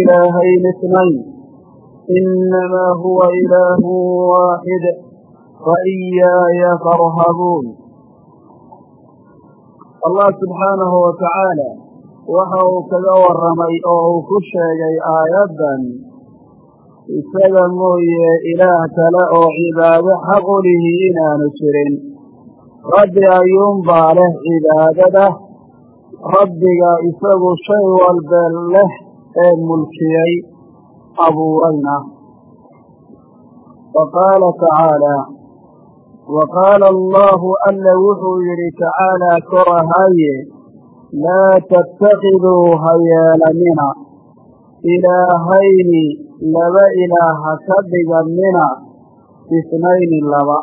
ilaahayn isnayn inamaa huwa ilaahu waaxid faiyaaya farhabuun allah subxaanahu watacaala waxa uu kaga warramay oo uu ku sheegay aayaddan isaga mooye ilaah kale oo cibaado xaq u lihi inaanu jirin rabbi ayuunbaa leh cibaadada rabbiga isagu shay walbe leh ee mulkiyey abuurayna. Wa qaala tacaalaa wa qaala allaahu alla wuxuu yidhi tacaalaa korahaye laa tattakiduu ha yeelanina ilaahayni laba ilaah ha ka dhiganina isnayni laba.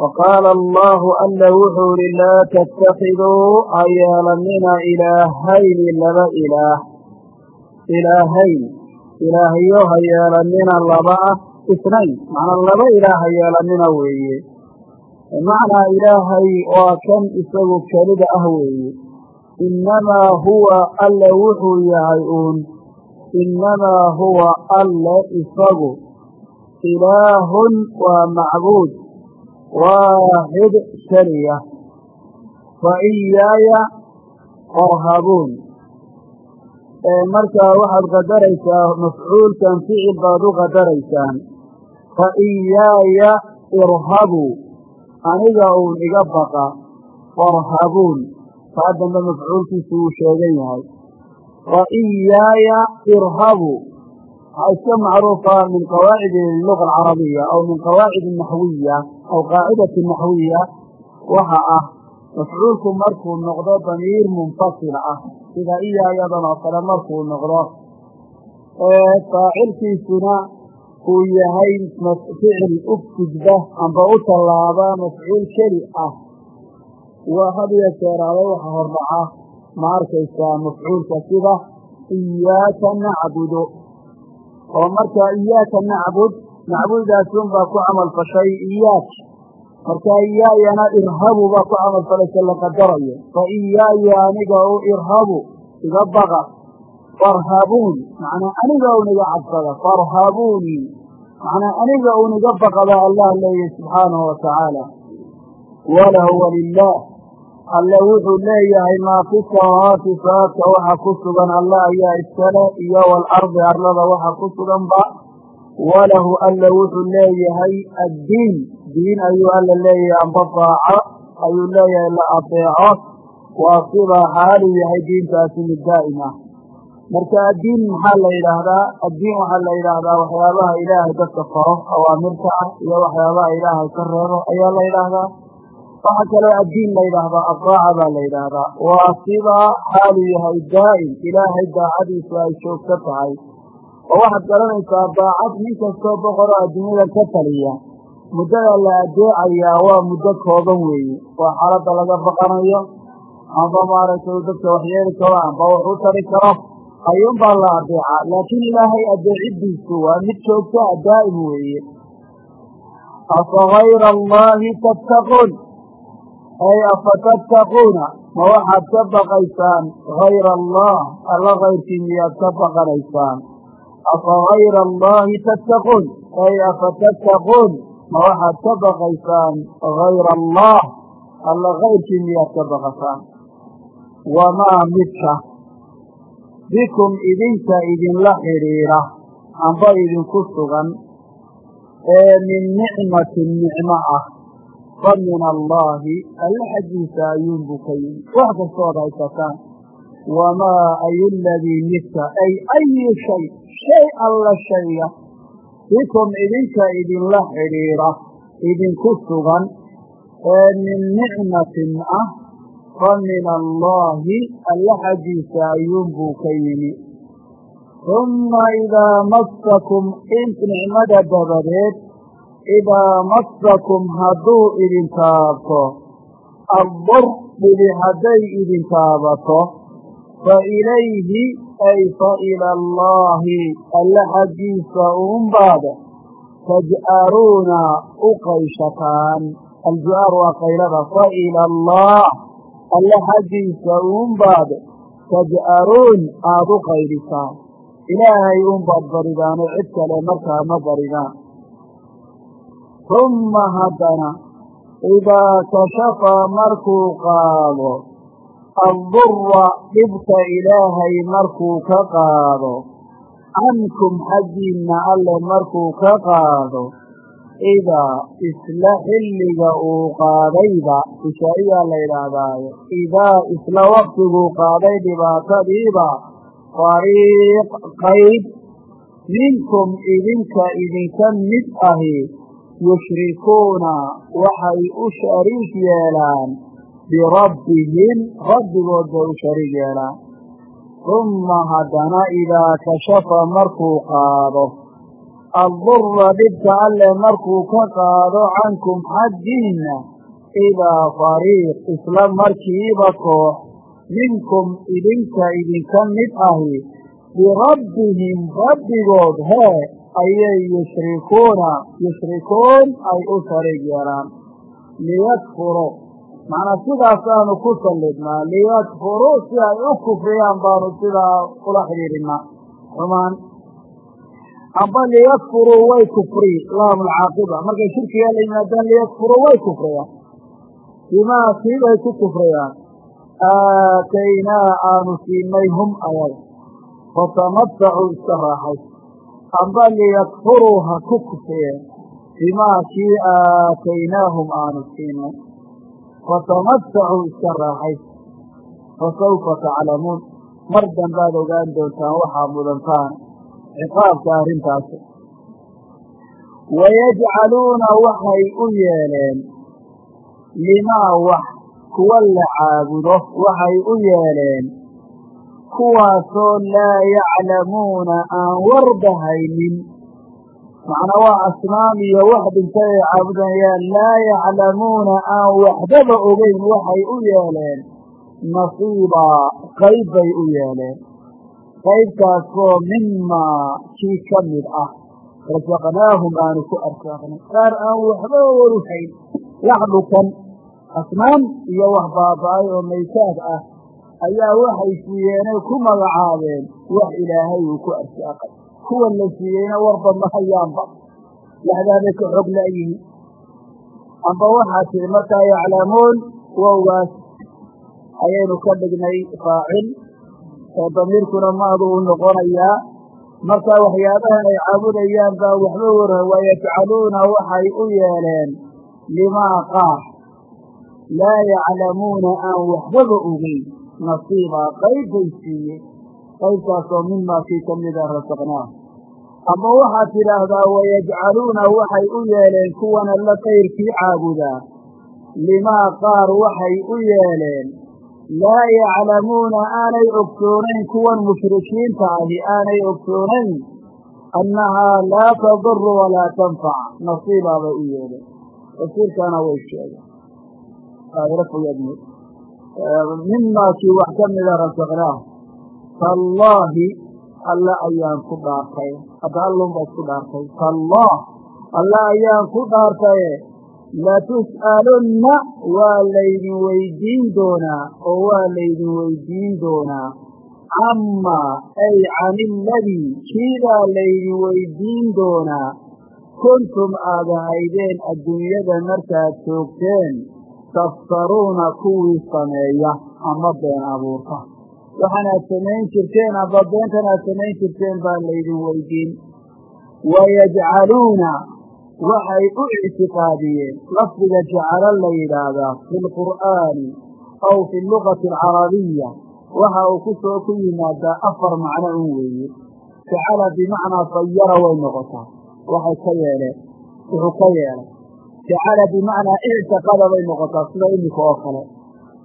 Wa qaala alla wuxuu yihi laa tattakiduu ha yeelanina ilaahayni laba ilaah ilaahayn ilaahyo ha yeelanina laba ah isnayn. Macnaa laba ilaah ha yeelanina weeye. Macnaa ilaahay waa kan isagu kelida ah weeye. Innamaa huwa alle wuxuu yahay uun. Innamaa huwa alle isagu. Ilaahun waa macbuud. Waaxid keliya fa iyaaya farhabuun markaa waxaad qadaraysaa mafcuulkan ficil baad u qadaraysaan. Fa iyaaya irhabuu aniga uun iga baqa farhabuun. Taa dambe mafcuulkiisu wuu sheegan yahay. Wa iyaaya irhabuu waxaa iska macruufa min qawaacid luga alcarabiya aw min qawaacid naxwiya aw qaacidati naxwiya waxa ah mafcuulku markuu noqdo damiir munfasil ah. Sida iyaayadan oo kale markuu noqdo. Faacilkiisuna uu yahay ficil u gudba amba u tallaaba mafcuul keli ah. Waa had iyo jeeraale waxa hordhaca ma arkaysaa mafcuulka sida iyaaka nacbudu. Oo markaa iyaaka nacbud macbuudaasun baa ku camal fashay iyaak markaa iyaayana irhabu baa ku camal falaysa la qadarayo. Fa iyaaya aniga u irhabu iga baqa. Farhabuun macnaa aniga un iga cabsada. Farhabuuni macnaa aniga un iga baqada allah leeyahy subxaanahu wa tacaala walahu walilaah alle wuxuu leeyahay maa fi samaawaati saadka waxa ku sugan alle ayaa iskale iyo waalardi arlada waxa ku suganba walahu alle wuxuu leeyahay addiin diin ayuu alle leeyahay amba daaco ayuu leeyahay la adeeco waa sibaa xaalu yahay diintaasi mid daa'im ah marka addiin maxaa la yidhaahdaa addiin waxaa la yidhaahdaa waxyaabaha ilaahay dadka faro awaamirta ah iyo waxyaabaha ilaahay ka reebo ayaa la yidhaahdaa waxaa kaloo addiin la yidhaahdaa adaaca baa la yidhaahdaa waa sidaa xaalu yahay daa'im ilaahay daacadiisu ay joogto tahay oo waxaad garanaysaa daacad nin kastoo boqoro adduunyada ka taliya muddada la adeecayaa waa muddo kooban weeye. Waa xaaladda laga baqanayo. Amba maaragtay dadka waxyeeli karo amba wax u tari karo ayuunbaa la adeecaa laakiin ilaahay adeecidiisu waa mid joogta daa'im weeye. Afa hayra allahi tattaquun. Ay afa tattaquuna. Ma waxaad ka baqaysaan hayra allah alla kayrkii miyaad ka baqanaysaan. Afa hayra allahi tattaquun. Ay afa tattaquun ma waxaad ka baqaysaan hayra allah alla kayrkii miyaad ka baqataan wamaa midka. Bikum idinka idinla xidhiidha amba idinku sugan. Ee min nicmatin nicmo ah. Fa min allaahi alle xaggiisa ayuunbuu ka yimi wax kastood haysataan wamaa ayu ladii midka. Ay ayi shay. Shay alla shayga bikum idinka idinla xidhiidha idinku sugan ee min nicmatin ah fa min allaahi alle xaggiisa ayuunbuu ka yimi. Humma idaa massakum nicmada dabadeed idaa massakum hadduu idin taabto addur dhibi hadday idin taabato fa ilayhi ay fa ila allaahi alle xaggiisa uunbaad taj'aruuna u qayshataan alju'aar waa qaylada fa ila allah alle xaggiisa uunbaad taj'aruun aada u qaydhisaan ilaahay unbaad baridaano cid kale markaa ma baridaan humma haddana idaa kashafa markuu qaado addurra dhibka ilaahay markuu ka qaado cankum xaggiinna alle markuu ka qaado idaa isla xilliga uu qaadayba ishaa'iyaa la yidhaahdaayo idaa isla waktiguu qaaday dhibaatadiiba fariiq qayb minkum idinka idinka mid ahi yushrikuuna waxay u shariik yeelaan birabbihim rabbigood bay u shariik yeelaan humma haddana idaa kashafa markuu qaado addurra dhibka alle markuu ka qaado cankum xaggiinna idaa fariiq isla markiiba koox minkum idinka idinka mid ahi birabbihim rabbigood hee ayay yushrikuuna yushrikuun ay u shariig yeelaan liyakfuruu macnaa sidaasaanu ku sallidnaa liyakfuruu si ay u kufriyaan baanu sidaa ula xidhiidhinaa xumaan amba liyakfuruu way kufri lahum alcaaqiba markay shirkiga la yimaadaan liyakfuruu way kufriyaan. Bimaa kiibay ku kufriyaan. Aataynaa aanu siinay hum ayaga fatamatacuu iska raaxay amba liyakfuruu ha ku kufriyeen. Bimaa kii aataynaahum aanu siinay fatamatacuu iska raaxay fasawfa taclamuun mar dambaad ogaan doontaan waxaa mudantaan ciqaabka arrintaasi wayajcaluuna waxay u yeeleen limaa wax kuwa la caabudo waxay u yeeleen kuwaasoo laa yaclamuuna aan warbahaynin macnaa waa asnaam iyo wax dhintay ay caabudayaan. Laa yaclamuuna aan waxbaba ogeyn waxay u yeeleen. Nasiibaa qayb bay u yeeleen. Qaybtaasoo mimaa kii ka mid ah. Rasaqnaahum aanu ku arsaaqnay qaar aan waxba waruhayn wax dhukan asnaam iyo wax baaba'ay oo maytaad ah ayaa waxay siiyeenay ku magacaabeen wax ilaahay uu ku arsaaqay kuwan la siiyeyna warba ma hayaanba. Laxdaabay ka xog la'yihin amba waxaa tiri markaa yaclamuun wowgaas ayaynu ka dhignay faacil oo damiirkuna maadu u noqonayaa. Marka waxyaabahan ay caabudayaan baa waxba wara wayajcaluuna waxay u yeeleen limaa qaar laa yaclamuuna aan waxbaba ogeyn. Nasiibaa qayb bay siiyeen qaybtaasoo mimaa kii ka mida rasaqnaah ama waxaad tidhaahdaa wayajcaluuna waxay u yeeleen kuwan alla kayrkii caabudaa limaa qaar waxay u yeeleen laa yaclamuuna aanay ogsoonayn kuwan mushrikiinta ahi aanay ogsoonayn annahaa laa taduru walaa tanfac. Nasiibaa bay u yeeleen. Tafsiirkaana way sheegeen. Mimaa kii wax ka mida rasaqnaah tallaahi alla ayaan ku dhaartay. Hadda isku dhaartay. Tallah alla ayaan ku dhaartaye latus'alunna waa laydin weydiin doonaa oo waa laydin weydiin doonaa. Camaa ay can iladii kiibaa laydin weydiin doonaa? Kuntum aad ahaydeen adduunyada markaad joogteen taftaruuna kuwii sameeya ama been abuurta waxaanaad samayn jirteen amba beentan aad samayn jirteen baa laydin weydiin. Wayajcaluuna waxay u ictiqaadiyeen. Lafdiga jacalo la yidhaahdaa fi lqur'aani aw fi lugati alcarabiya. Waxa uu ku soo ku yimaadaa afar macno un weeye. Jacala bimacnaa sayara way noqotaa. Waxay ka yeeleen wuxuu ka yeelay jacala bimacnaa ictiqada bay noqotaa sida imika oo kale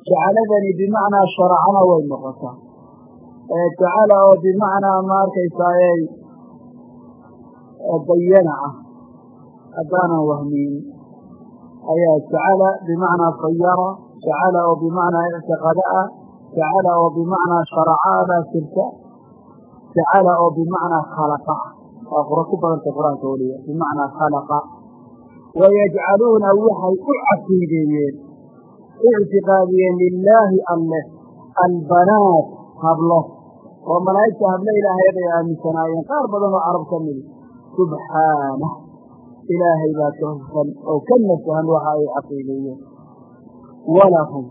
jacaladani bimacnaa sharacana way noqotaa. Jacala oo bimacnaa ma arkaysaayey bayana ah. Haddaanan wahmiin ayaa jacala bimacnaa sayara jacala oo bimacnaa ictiqada ah jacala oo bimacnaa sharaca baa jirta jacala oo bimacnaa khalaqa ah. Waa ku badanta qur'aanka weliya bimacnaa khalaqa. Wayajcaluuna waxay u caqiideeyeen ictiqaadiyeen lilaahi alleh albanaat hablo oo malaa'igta hablo ilaahay bay aaminsanaayeen qaar badan oo carab ka midi subxaanah ilaahay baa ka hufan oo ka nasahan waxa ay caqiideeyeen walahum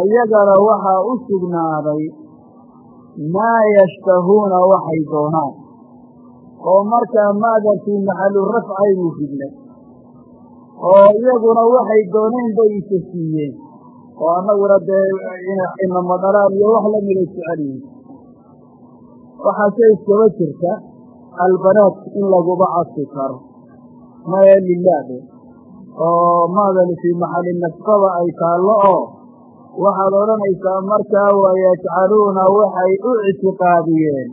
ayagana waxaa u sugnaaday maa yashtahuuna waxay doonaan oo markaa maadarkii maxalu rafcaynu fidnay oo iyaguna waxay dooneen bay isa siiyeen oo annaguna dee inama dhalaan iyo wax lamida jecel yihiin waxaase iskaba jirta albanaat in laguba cadfi karo. Maya lilaade oo maadani fii maxali nasbaba ay taallo oo waxaad odhanaysaa markaa wayajcaluuna waxay u ictiqaadiyeen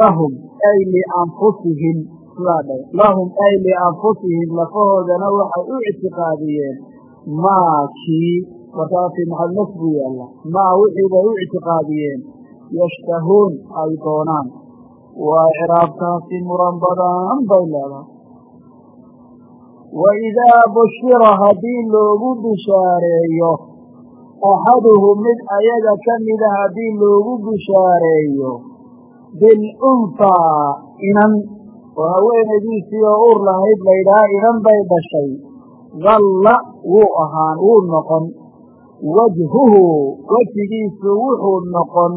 lahum ay lianfusihim sidaa dhe lahum ay lianfusihim lafahoodana waxay u ictiqaadiyeen. Maa kii markaa fii maxal nas buu yaalla maa wixii bay u ictiqaadiyeen. Yashtahuun ay doonaan. Waa icraabtaasi muran badan bay leedahay. Wa idaa bushira haddii loogu bishaareeyo axaduhum mid ayaga ka mida haddii loogu bishaareeyo bilunhaa inan oo haweenaydiisii oo uur lahayd laydhaha inan bay dhashay. Dalla wuu ahaan wuu noqon. Wajhuhu wejigiisu wuxuu noqon.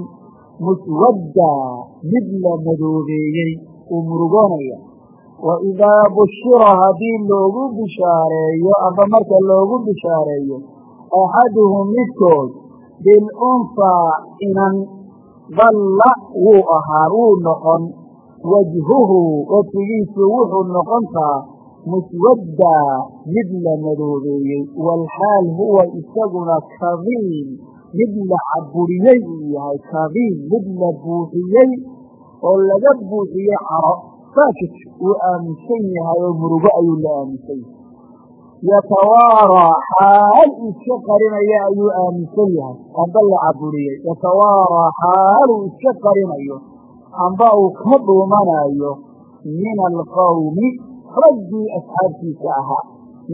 Muswadda mid la madoobeeyey uu murugoonaya. Wa idaa bushira haddii loogu bishaareeyo amba marka loogu bishaareeyo axaduhum midkood bilunhaa inan dalla wuu ahaan wuu noqon wajhuhu wejigiisu wuxuu noqontaa muswadda mid la madoobeeyey waalxaal huwa isaguna kadiim mid la caburiyey uu yahay kadiim mid la buuxiyey oo laga buuxiyey caro saakit wuu aaminsan yahay oo murugo ayuu la aaminsan yahay yatawaaraa xaal iska qarinaya ayuu aaminsan yahay amba la caburiyey. Yatawaaraa xaal uu iska qarinayo amba uu ka dhuumanayo min alqawmi raggii asxaabtiisa ahaa.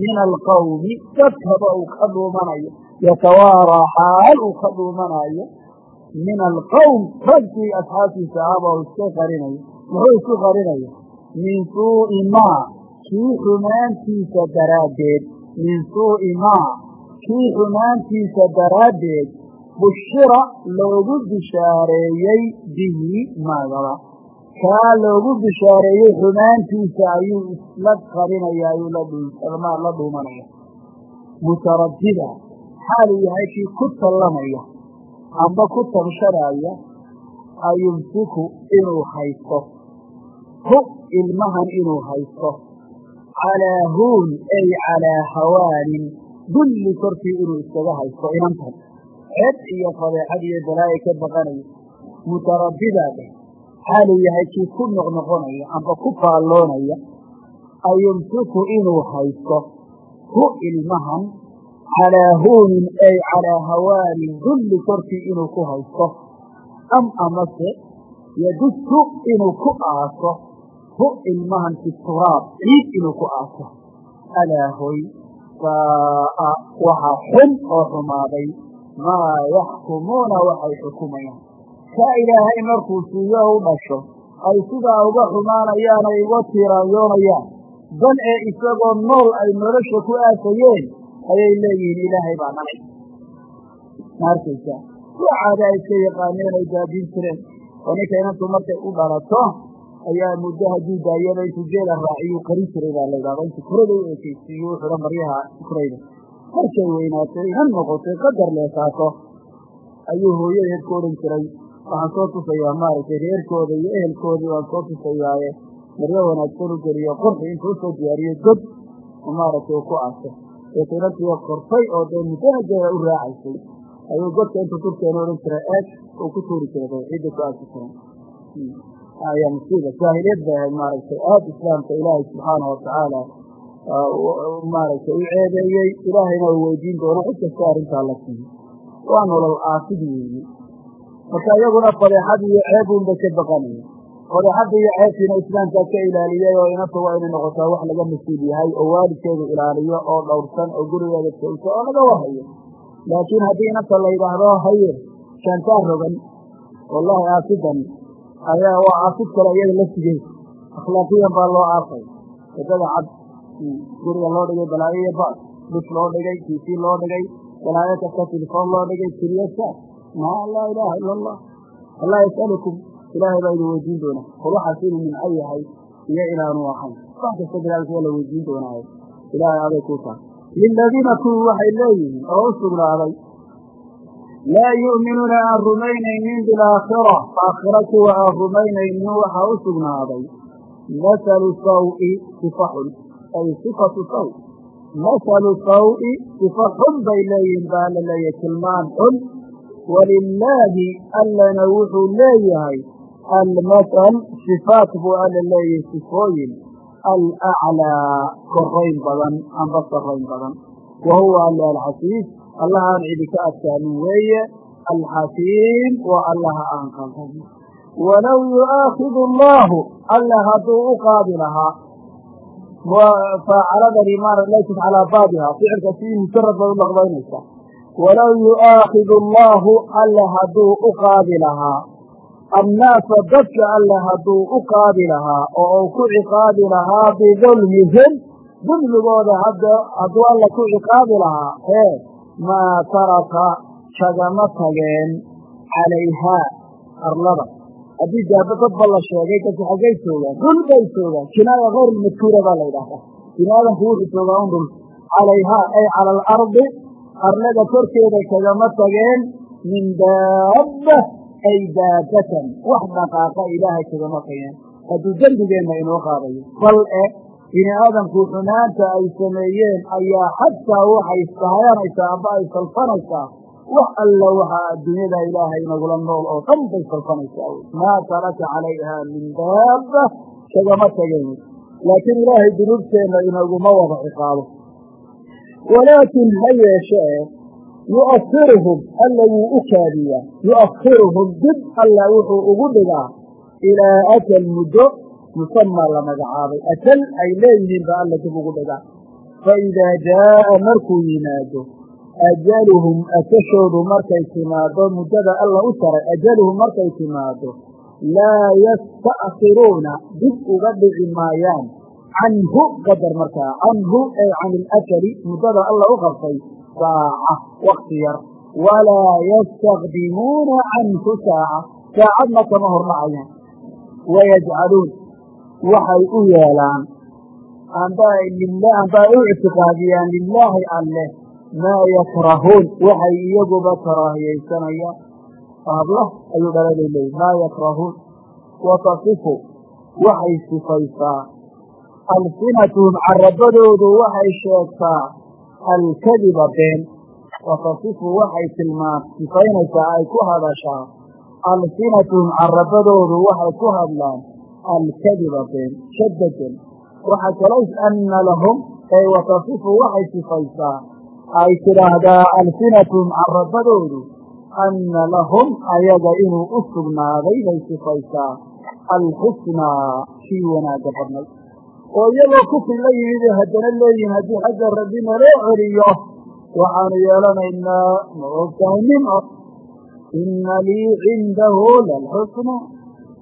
Min alqawmi dadkaba uu ka dhuumanayo yatawaaraa xaal uu ka dhuumanayo. Min alqawm raggii asxaabtiisa ahaaba uu iska qarinayo muxuu isku qarinaya min suu'i maa kii xumaantiisa daraaddeed. Min suu'i maa kii xumaantiisa daraaddeed bushira loogu bishaareeyey bihi maagaba kaa loogu bishaareeyey xumaantiisa ayuu isla qarinaya ayuu la dhuumanaya mutaradida xaaluu yahay kii ku tallamaya amba ku tabshanaya ayumsiku inuu haysto. Hu ilmahan inuu haysto. Calaa huun ay calaa hawaanin dulli korkii inuu iskaga haysto inantan ceeb iyo fadeexad iyo balaayo ka baqanayo. Mutaraddidaa dheh xaaluu yahay kii ku noqnoqonaya amba ku faalloonaya ayumsiku inuu haysto hu ilmahan calaa huunin ay calaa hawaanin dulli korkii inuu ku haysto. Am amase yadusu inuu ku aaso hu ilmahan fi turaab ciid inuu ku aaso. Alaa hoy saa'a waxa xun oo xumaaday maa yaxkumuuna waxay xukumayaan. Kaa ilaahay markuu siiyo u dhasho ay sidaa uga xumaanayaan ay uga tiiraanyoonayaan. Bal ee isagoo nool ay nolosha ku aasayeen ayay leeyihiin ilaahay baa dhalay. Ma arkaysaa waxaada ay iska yaqaaneen ay daadiin jireen. Oo ninka inantu markay u dhalato ayaa muddo hadduu daayaba intuu geela raaciyuu qarin jiray baa laydhahda intuu kurada u ekeysiiyo u xidho maryaha kurayda markay weynaatay inan noqotay qadar leesaato. Ayuu hooyadeed ku odhan jiray. Waxaan soo tusayaa maaragtay reerkooda iyo ehelkoodii waan soo tusayaaye. Maryo wanaagsan u geliyo qorxi intuu u soo diyaariyo god maaragtay uu ku aaso deeta inantiiyo kortay oo dee muddanadeeda u raacaysay. Ayuu godka intuu turkeena odhan jiray eeg uu ku tuuri jiray ciidda ku aasi jiran ayaa musiiba jaahiliyad bay ahayd maaragtay. Aada islaamka ilaahay subxaana watacaala maaragtay u ceebeeyey ilaahayna uu weydiin doono cid kasta arrintaa la siiyo waa nolol aafid weeye marka iyaguna fadeexad iyo ceebun bay ka baqanaya fadeexadda iyo ceebkiina islaamkaa ka ilaaliyey oo inanta waa inay noqotaa wax laga mas'uul yahay oo waalidkeedu ilaaliyo oo dhowrsan oo gurigeeda joogto oo laga warhayo laakiin haddii inanta la yidhaahdo haye shaantaa rogan wallahi aasidani ayaa waa aasid kale iyada la sigey akhlaaqiyan baa loo aasay waddada cad guriga loo dhigay balaayo iyo baas dus loo dhigay tiisi loo dhigay balaayo kasta telefoon loo dhigay siriyasa maa laa ilaaha ila allah allaa yasalukum ilaahay baa idin weydiin doonaa. Qul waxaas inuu minco yahay iyo inaanu ahayn wax kasta bilaalka waa la weydiin doonaaye ilaahay aday kuu tahay. Liladiina kuwii waxay leeyihiin oo u sugnaaday laa yu'minuuna aan rumaynaynin bilaakhira. Aakhira kuwa aan rumaynaynin waxaa u sugnaaday. Masalu sawi sifa ay sifatu saw masalu sawi sifa xun bay leeyihiin baa alla leeyahay tilmaan xun walilaahi allana wuxuu leeyahay almasal sifaat buu alla leeyahay sifooyin alaclaa korayn badan amba sarayn badan wa huwa alla alcasiis allahaan cidi ka adkaanin weeye alxakiim waa allaha aan qaldanin walow yu'aakidu allaahu alla hadduu u qaadi lahaa faacaladani maara laysat calaa baabiha ficilka si mujarad bay u laqbaynaysaa walow yu'aakidu allaahu alla hadduu u qaadi lahaa annaasa dadka alla hadduu u qaadi lahaa oo uu ku ciqaabi lahaa bidulmihim dulmigooda hadduu alla ku ciqaabi lahaa ee maa taraka kagama tageen calayhaa haddii daaba dadba la sheegay dadku xaggay joogaan dhul bay joogaan kinaaya hayr madkuura baa la yidhahdaa bini aadamku wuxuu joogaa un dhul calayhaa ay cala alardi arlada korkeeda kagama tageen min daabba ay daabatan wax dhaqaaqa ilaahay kagama tageen. Hadduu dembigeenna inoo qaadayo. Bal e bini aadamku xumaanta ay sameeyeen ayaa xataa waxay sahayanaysaa amba ay salfanaysaa wax alla waxaa adduunyada ilaahay nagula nool oo dhan bay salfanaysaa maa taraka calayha min daaba kagama tageen laakiin ilaahay dunuubteenna inaguma wada ciqaabo. Walaakin ha yeeshee yu'akhiruhum alla wuu u kaadiyaa. Yu'akhiruhum dib alla wuxuu ugu dhigaa ilaa ajal muddo musamaa la magacaabay. Ajal ay leeyihiin ba alla dib ugu dhigaa. Fa idaa jaa'a markuu yimaado ajaluhum ajashoodu markay timaado muddada alla u taray ajaluhum markay timaado laa yasta'khiruuna dib uga dhici maayaan canhu qadar markaa canhu ay can ilajali muddada alla u qabtay saaca wakti yar walaa yastakdimuuna canhu saaca saacadna kama hordhacayaan wayajcaluun waxay u yeelaan amba amba ay u ictiqaadiyaan lilaahi alleh maa yakrahuun waxay iyaguba karaahiyaysanayaan hablah ayuu dhalalay leeyi maa yakrahuun. Watasifu waxay sifaysaa. Alsinatuhum carabadoodu waxay sheegtaa alkadiba been. Watasifu waxay tilmaam sifaynaysaa ay ku hadashaa. Alsinatuhum carabadoodu waxay ku hadlaan alkadiba been shadadan waxa kalays ana lahum ay watasifu waxay sifaysaa ay tidhaahdaa alsinatuhum carabadoodu anna lahum ayaga inuu u sugnaaday bay sifaysaa alxusnaa kii wanaagga badnay. oo iyagoo kufri la yimid haddana leeyihiin haddii xagga rabbi naloo celiyo waxaanu yeelanaynaa ma ogtahay nimco inna lii cindahu lalxusna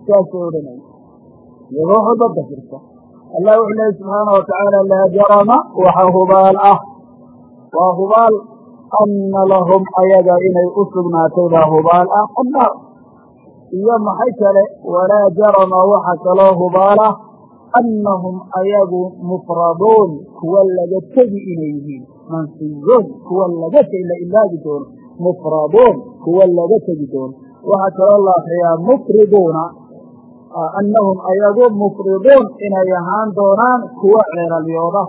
saasay odhanaya iyagoo xulba dafirta allah wuxuu leehay subxaana watacaala laa jarama waxa hubaal ah waa hubaal anna lahum ayaga inay u sugnaatay baa hubaal ah. Annaar iyo maxay kale walaa jarama waxa kaloo hubaal ah annahum ayagu mufraduun kuwa laga tegi inay yihiin. Mansiyoon kuwa laga tegi la ilaabi doono mufraduun kuwa laga tegi doono waxaa kaloo la akriyaa mufriduuna annahum ayagu mufriduun inay ahaan doonaan kuwa ceeralyooda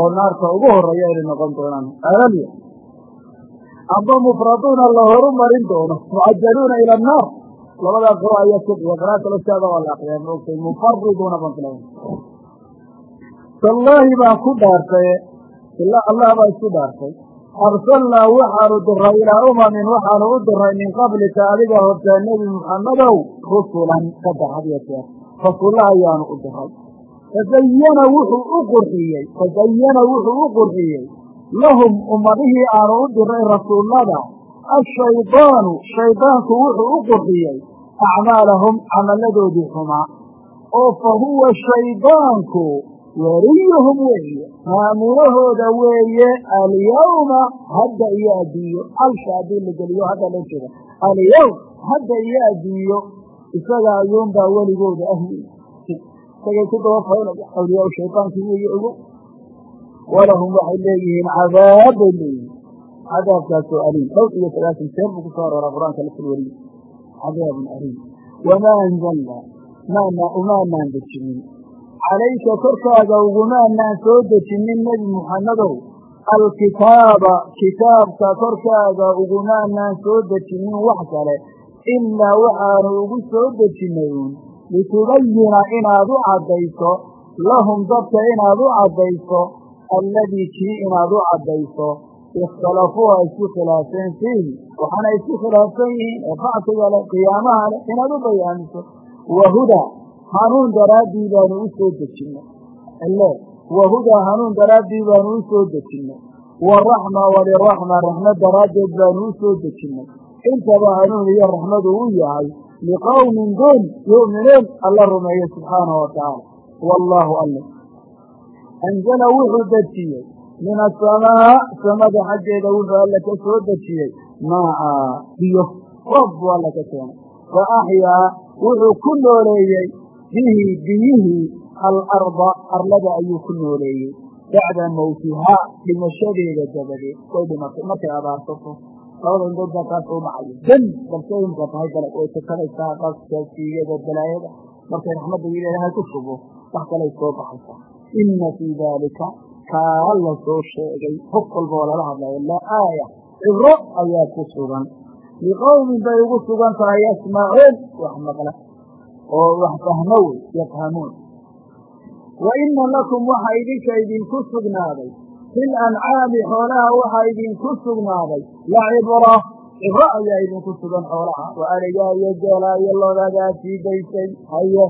oo naarta ugu horreeya inay noqon doonaan. Ceeralyo amba mufraduuna la horu marin doono mucajaluuna ila annaar labadaa qiro ayaa kudhiya qaraa kalo saada waa la akriyaa maogtay mufariduuna baan kula tallaahi baan ku dhaartay ila allah baa isku dhaartay. Arsalnaa waxaanu diray ilaa umamin waxaanu u diray min qablika adiga hortaa nebi muxammadow rusulan dar hadiyo jeer rasulla ayaanu u diray fazayana wuxuu u qurxiyey fazayana wuxuu u qurxiyey. Lahum ummadihii aanu u diray rasuullada ashaydaanu shaydaanku wuxuu u qurxiyey. Acmaalahum camalladoodii xumaa. Oo fa huwa shaydaanku weliyuhum weeye. Maamulahooda weeye alyawma hadda iyo adduunyo alsha haddii la geliyo hadda loo jeeda iyo adduunyo isaga ayuunbaa weligooda ah isagay ku daba faylaya awliyaa shaydaankii weeye ogo walahum waxay leeyihiin cadaab bay leeyihiin. Cadaabkaasoo aliim. Dhowr iyo sagaasan jeer buu ku soo qur'aanka lafil weliy cadaabun aliim. Wamaa anzalna? Maana umaanaan dejinin. Calayka korkaaga ugumaanaan soo dejinin nebi muxammedow alkitaaba kitaabka korkaaga ugumaanaan soo dejinin wax kale. Ilaa waxaanu ugu soo dejinayn litubayina inaad u caddayso lahum dadka inaad u caddayso alladii kii inaad u caddayso ikhtalafuu ay isku khilaafeen fiihi waxaana isku khilaafsan yihiin ee leh qiyaamaha leh inaad u bayaamiso wahudaa hanuun daraaddii baanu u soo dejinnay ile wahudaa hanuun daraaddii baanu u soo dejinnay waraxma waliraxma raxmad daraaddeed baanu u soo dejinnay intaba hanuun iyo raxmadu u yahay liqowmin dun yu'minuun alla subxaanahu wa tacaala wallaahu alle anzala wuxuu dejiyey min asamaa samada xaggeeda wuxuu alla ka soo dejiyey maaa biyo roob buu alla ka keenay fa axyaa wuxuu ku nooleeyey bihi biyihii alarda arlada ayuu ku nooleeyey bacda mawtihaa dhimashadeeda dabadeed way dhimatay markay abaarsato labada indood baa kaas dhacayo dan balse imka tahay gala way takanaysaa qaska balaayada markay raxmadda ilaahay ku sugo wax kalay soo baxaysaa ina fii daalika kaa la soo sheegay. Qof walba oo lala hadlayo la aaya cibro ayaa ku sugan. Liqowmin bay ugu sugan tahay yasmacuun wax maqla oo wax fahmo wey yafhamuun. Wa ina lakum waxa idinka idinku sugnaaday fil ancaami xoolaha waxaa idinku sugnaaday. La cibra cibro ayaa idinku sugan xoolaha. Wa arigaa iyo jeelaa iyo loodagaa sii daysay. Haye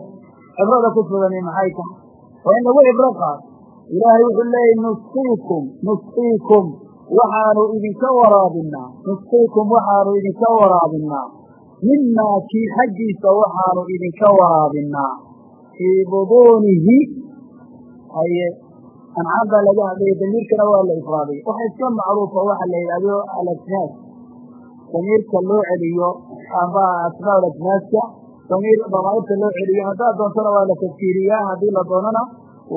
cibrada ku sugani maxay tahay? Waa in lagu cibro qaado ilaahay wuxuu leeyay nusqiikum nusqiikum waxaanu idinka waraabinaa. Nusqiikum waxaanu idinka waraabinaa. Mimaa kii xaggiisa waxaanu idinka waraabinaa. Fii buduunihi haye ancaam baa laga hadlaya damiirkana waa la ifraadiy waxa iska macruufa waxa la yidhahdo alasnaas damiirka loo celiyo amba asmaa alasnaaska damiir damaa'irta loo celiyo haddaad doontona waa la tafkiiriyaa haddii la doonana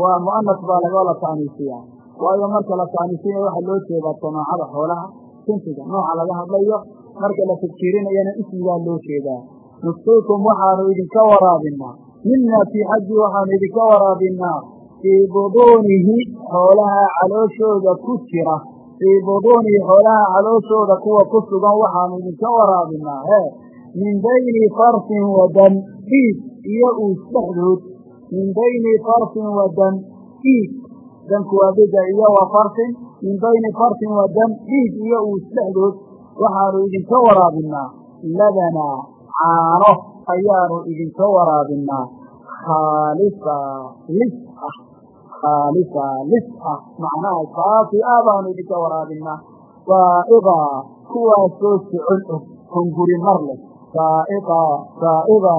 waa mu'anas baa laga la taaniisiyaa waayo marka la taaniisinayo waxaa loo jeedaa samaacada xoolaha. Sintiga nooca laga hadlayo marka la tafkiirinayana ismigaa loo jeedaa. Nusqiikum waxaanu idinka waraabinaa. Mina fii xaggi waxaanu idinka waraabinaa fii buduunihi xoolaha calooshooda ku jira. Fii buduunihi xoolaha calooshooda kuwa ku sugan waxaanu idinka waraabinaa he min bayni farsin wa dam dhiig iyo uus dhexdood min bayni farsin wa dam dhiig. Damku waa dhiga iyo wa farsin. Min bayni farsin wa dam dhiig iyo uus dhexdood waxaanu idinka waraabinaa labanaa caano ayaanu idinka waraabinaa khaalisa lis ah khaalisa lis ah macnaha saafi ah baanu idinka waraabinaa saaiqa kuwaasoo socon og hunguri mar leh saaiqa saaiqa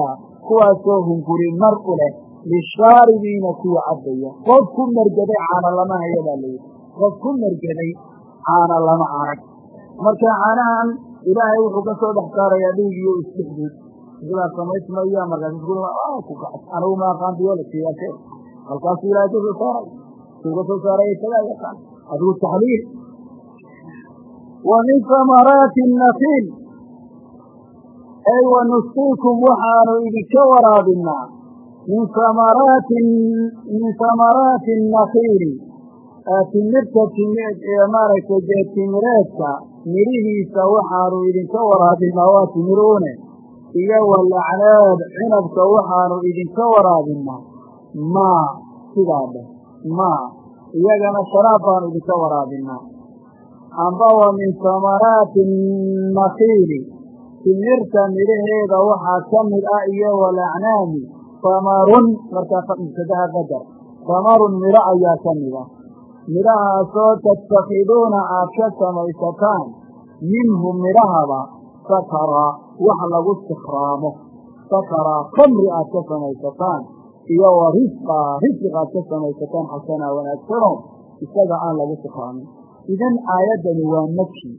kuwaasoo hunguri mar u leh lishaaribiina kuwa cabbaya qof ku mergeday caana lama haya baa layidhi qof ku mergeday caana lama arag marka caanahan ilaahay wuxuu ka soo dhex saarayaa dhiig iyo isdhexdood sidaa samaysmaya markaas ku anigu halkaasuu ilahay ka saaray suu soo saaraya isagaa yaqaan adigu taxliil wa min samaraati nakiil ay nusqiikum waxaanu idinka waraabinaa min samaraati min samaraati nakiili timirta maaragtay dee timireedka midhihiisa waxaanu idinka waraabinaa waa timiruune iyo walacnaab cinabka waxaanu idinka waraabinaa maa sidaa maa iyagana sharaab baanu idinka waraabinaa. Amba wa min samaraati nakiili timirta midhaheeda waxaa ka mid ah iyo walacnaami samarun markaa mubtadaha qadar samarun midho ayaa ka mid ah. Midhahaasoo tattakiduuna aad ka samaysataan. Minhu midhahaba sakaraa wax lagu sikraamo. Sakaraa kamri aad ka samaysataan iyo wa risqaa ka samaysataan xasanaa wanaagsano isaga aan lagu sikraamin idan aayaddani waa maki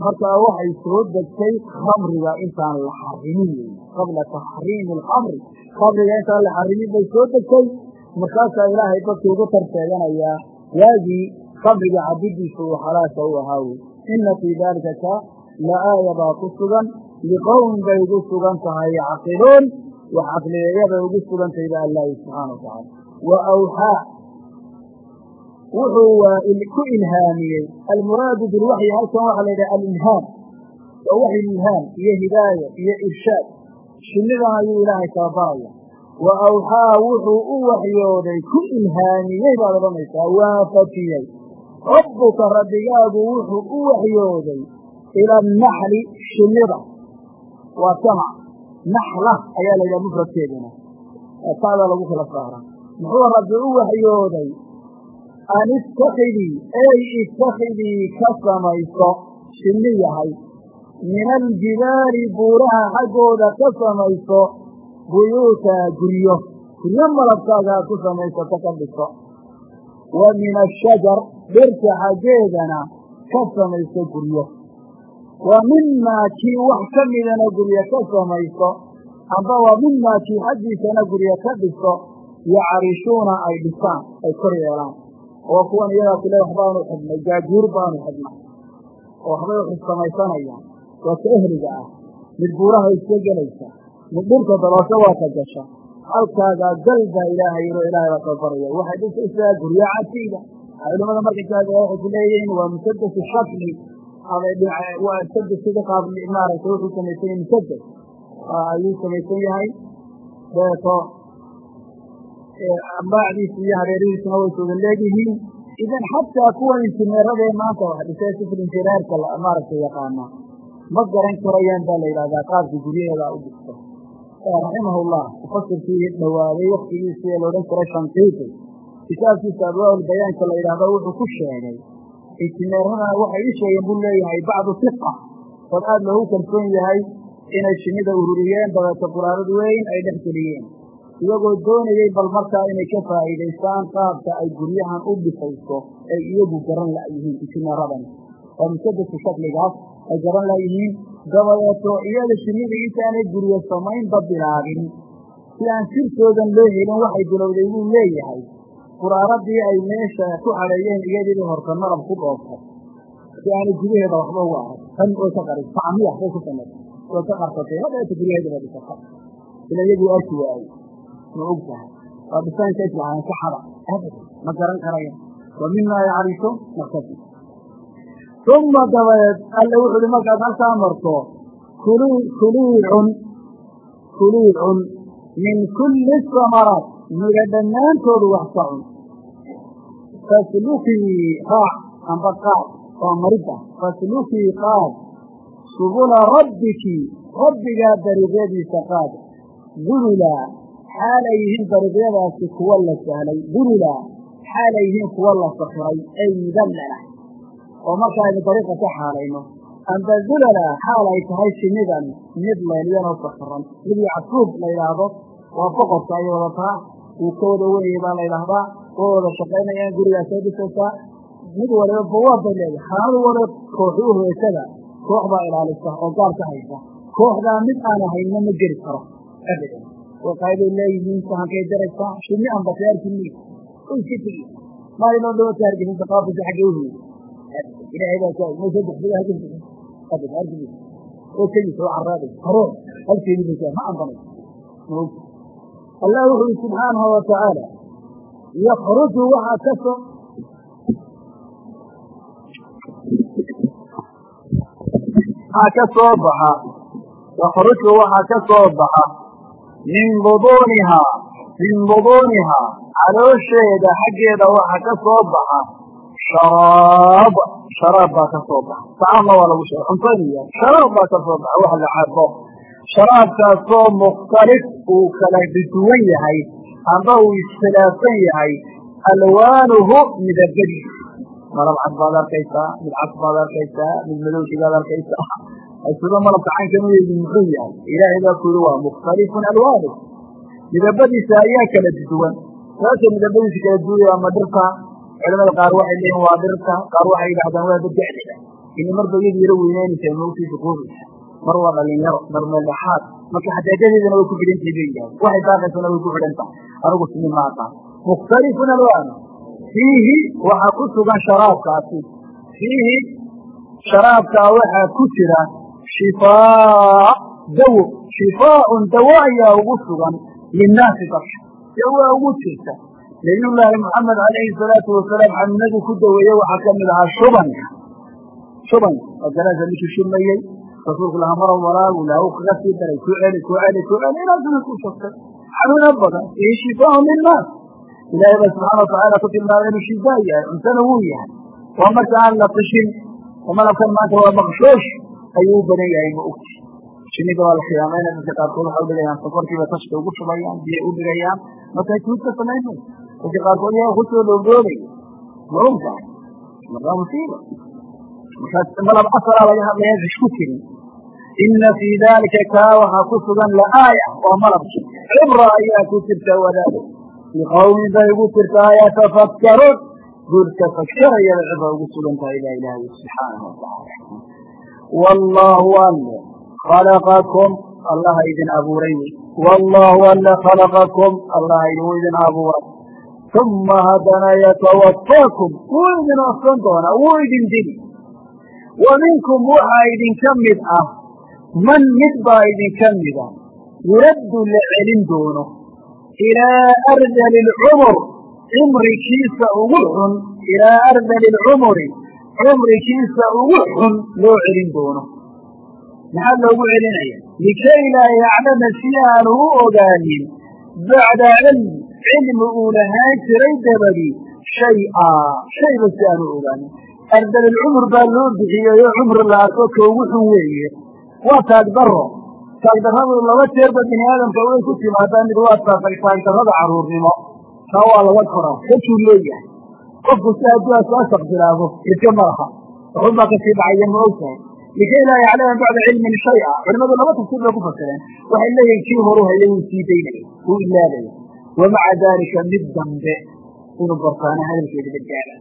markaa waxay soo degtay khamriga intaan la xarimin wey qabla taxriimi alkhamri. Khamriga intaan la xarimin bay soo degtay. Markaasaa ilaahay dadkii ugu tarteeganayaa waagii khamriga cabidiisa uu xalaasha u ahaa wey ina fii daalika ka la aaya baa ku sugan. Liqowmin bay ugu sugan tahay yacqiluun wax caqliyeeyabay ugu sugan tahay ba allahi subxaana wa tacaala wa awxaa wuxuu waa ku ilhaamiyey. Almuraadu bilwaxyi halkan waxaa la yidhaha alinhaam waa waxyi ilhaam iyo hidaaya iyo irshaad. Shinnidan ayuu ilaahay kala baraya wa awxaa wuxuu u waxyooday ku ilhaamiyey baad odhanaysaa waafajiyey. Rabbuka rabbigaagu wuxuu u waxyooday ila anaxli shinnida. Waa jamac naxla ayaa la yidhaha mufradkeeduna taada lagu kala saara muxuu rabbi u waxyooday. An istakidii ey istakidii ka samayso shinni yahay. Min aljibaali buuraha xaggooda ka samayso buyuuta guryo. Guryo malabkaaga aad ku samaysato ka dhiso wa min ashajar dhirta xaggeedana ka samayso guryo wa mimaa kii wax ka midana guryo ka samayso amba wa mimaa kii xaggiisana guryo ka dhiso yacarishuuna ay dhisaan ay kor yeelaan. Oo kuwan iyagaa kule waxbaanu xidhnay jaajuur baanu xidhnay. Oo waxbay uxis samaysanayaan. Waa ka ehliga ah. Mid buuraha iska gelaysa mid dhulka daboosho waa ka gasha. Halkaagaa gal baa ilaahay yiro ilaahay baa soo baraya waxay dhisaysaa guryo casiida culimada markay kaaga waxay ku waa musaddasu shakli musaddas sida qaab maaragtay wuxuu samaysan yahay musaddas ayuu samaysan yahay. Deeto ambaacdiisa iyo hareerihiisuna way soodan leegyihiin idan xataa kuwa injineeradee maanta wax dhisee sifil injineerka maaragtay yaqaana ma garan karayaan baa la yidhahdaa qaabka guryaheeda u dhisto raximahullah mufasirkii dhowaaday waktigiisi ee laodhan jiray shanqiiti kitaabkiisa adwaaul bayaanka la yidhahdo wuxuu ku sheegay injineeradana waxay u sheegeen buu leeyahay bacdu siqa dad aad loogu kalsoon yahay inay shinnida ururiyeen dabeeto quraarad weyn ay dhex geliyeen. Iyagoo doonayey bal markaa inay ka faa'iidaystaan qaabka ay guryahan u dhisayso ay iyagu garan la'yihiin injineeradani waa musaddasu shakligaas ay garan la'yihiin dabadeeto iyada shinnida intaanay guryo samaynba bilaabin. Si aan sirtoodan loo helin waxay bilowday buu leeyahay quraaradii ay meesha ku cadheeyeen iyadiiba horta marab ku dhoofta si aanay gudaheeda waxba uga arag tan way ka qaris tacmiya bay ku samaysa way ka qarsatay hadeeta guryaheeda ba dhisata ila iyaguu arki waayey. Ma og tahay? Waa dhisaanka islahaan ka xada. Ma garan karaya wa mimaa yacrifu nafsati uma dabadeed alle wuxu uhi markaad halkaa marto kulii kulii cun kulii cun min kulli samaraat midha dhammaantoodu wax ka cun faslukii raac amba qaad waa marid ah faslukii qaad subula rabbiki rabbigaa dariiqyadiisa qaad. Dulula xaalay yihiin dariiqyadaasi kuwa la sahlay dulula xaalay yihiin kuwa la sakiray ay mudallala. Oo marka aynu dariiqa ka xaalayno. Amba dulala xaal ay tahay shinidan. Mid leeliyan oo sakiran mid yacsuub la yidhaahdo. Waa boqorka ay wadataa uu ka wada wenyay baa la yidhaahdaa way wada shaqaynayaan gurigaas ay dhisaysaa mid waliba bawaab bay leedahay. Xaanadu wada kooxi u hoysada koox baa ilaalisa oo gaar ka haysa. Kooxdaa mid aan ahayna ma geli karo abadan. Waqaaday leeyihiin sahankay daraysaa shini way iska tegi maalinoo dhawo taarkiisa qaabkiisa xagga u ilaahay baa ma saddex bilaha ka bixin abad arkimis oo tegis oo caraaday haroon halkeedii bay ma ambanay maog allah wuxu uri subxaanahu wa tacaala yakruju waxaa ka soo waxaa ka soo baxa. Yakruju waxaa ka soo baxa. Min buduunihaa min buduunihaa caloosheeda xaggeeda waxaa ka soo baxa. Sharaab sharaab baa ka soo baxa. Tacaamna waa sharaab baa ka soo baxa. Wax sharaabkaasoo mukhtalif uu kala duwan yahay amba uu iskhilaafsan yahay alwaanuhu midabadiisa malab cad baad arkaysaa mid cas baad arkaysaa mid madowshigaad arkaysaa sida malabka caynkamideydi muxuu yahay ilaahay baa ku yihi waa mukhtalifun alwaanu midabadiisa ayaa kala duwan saasay midabadiisa kala duwaya ama dhirta culamada qaar waxay leeyihiin waa dhirta qaar waxay yidhahdaan waa dadjeclida ini marba iyadu yaro weynaynaysa mawtiisa quudaysa mar waa dhalinyaro mar meeldhaxaad marka xadaajadeedana way ku xidhantahay bay yidhahdeen. Waxay daaqaysana way ku xidhan tahay. Anigu simi ma aqaan mukhtalifun alwaanu fiihi waxaa ku sugan sharaabkaasi fiihi sharaabkaa waxaa ku jira shifaa dawo. Shifaaun dawo ayaa ugu sugan linnaasi dadka dawaa ugu jirta. Nabiyullaahi moxamed calayhi salaatu wasalaam xanuunadii ku daweeye waxaa ka mid ahaa shubanka shubanka oo galaasa ninkii shumayey rasuulku laha maran walaagu lahu kaga sii daray ku celi ku celi ku celi inaasuna ku shagtay xanuuna badan fihi shifaaun linnaas ilaahay ba subxaana watacaala ku tilmaamay inuu shifaa yahay cuntana wuu yahay. Waa marka aan la qishin oo malabkan maanta waa maqshoosh ayuu u badan yahay ma ogti. Shinida waa la khiyaamayna dadka qaarkood waxay udhigayaan sokorkiiba tashka ugu shubayaan biyo u dhigayaan. Markay tuudka samayn mayso dadka qaarkood yaa ku soo dhoobdhoobay marunka markaa musiiba markaas malab casara laga hadlaya fish ku jirin ina fii dalika kaa waxaa ku sugan laaaya waa malabki cibra ayaa ku jirta wadaado liqawmin bay ugu jirtaa yatafakkaruun guurka fakarayada cibra ugu sugan tahay ilah ilaahay subxaanahu watacaala wallaahu alle khalaqakum allaha idin abuuray wey wallaahu alle khalaqakum allaha idinuu idin abuuray uma haddana yatawafaakum wuu idin ofsan doonaa wuu idin dili wa minkum waxaa idinka mid ah man mid baa idinka mida yuraddu la celin doono ilaa ardali lcumur cimrikiisa ugu xun ilaa ardali lcumuri cumrikiisa ugu xun loo celin doono maxaa loogu celinaya likay laa yaclama si aanu u ogaanin bacda cilmi cilmi uu lahaan jiray dabadi shay-a shayba si aanu ogaanin ardalilcumur baa loo bixiyeyo cumri la arko ka ugu xun weeye waa taagdaro taagdarradu laba jeerba bini aadamka way ku timaadaa mid waa taagdarrada caruurnimo. Taa waa laga koraa kajuu leeyahay qofku si hadduu asaasaq bilaabo irka ma laha. Waxunbaa ka sii dhacaya ma ogtahay likay laa yaclama bacda cilmin shay-a. Culimadu laba tafsiir bay ku fasireen waxay leeyihiin kii horu hayay wuu sii daynaya wuu ilaabaya. Wa maca daalika mid dambe inuu bartaana hadalkeeda badgaala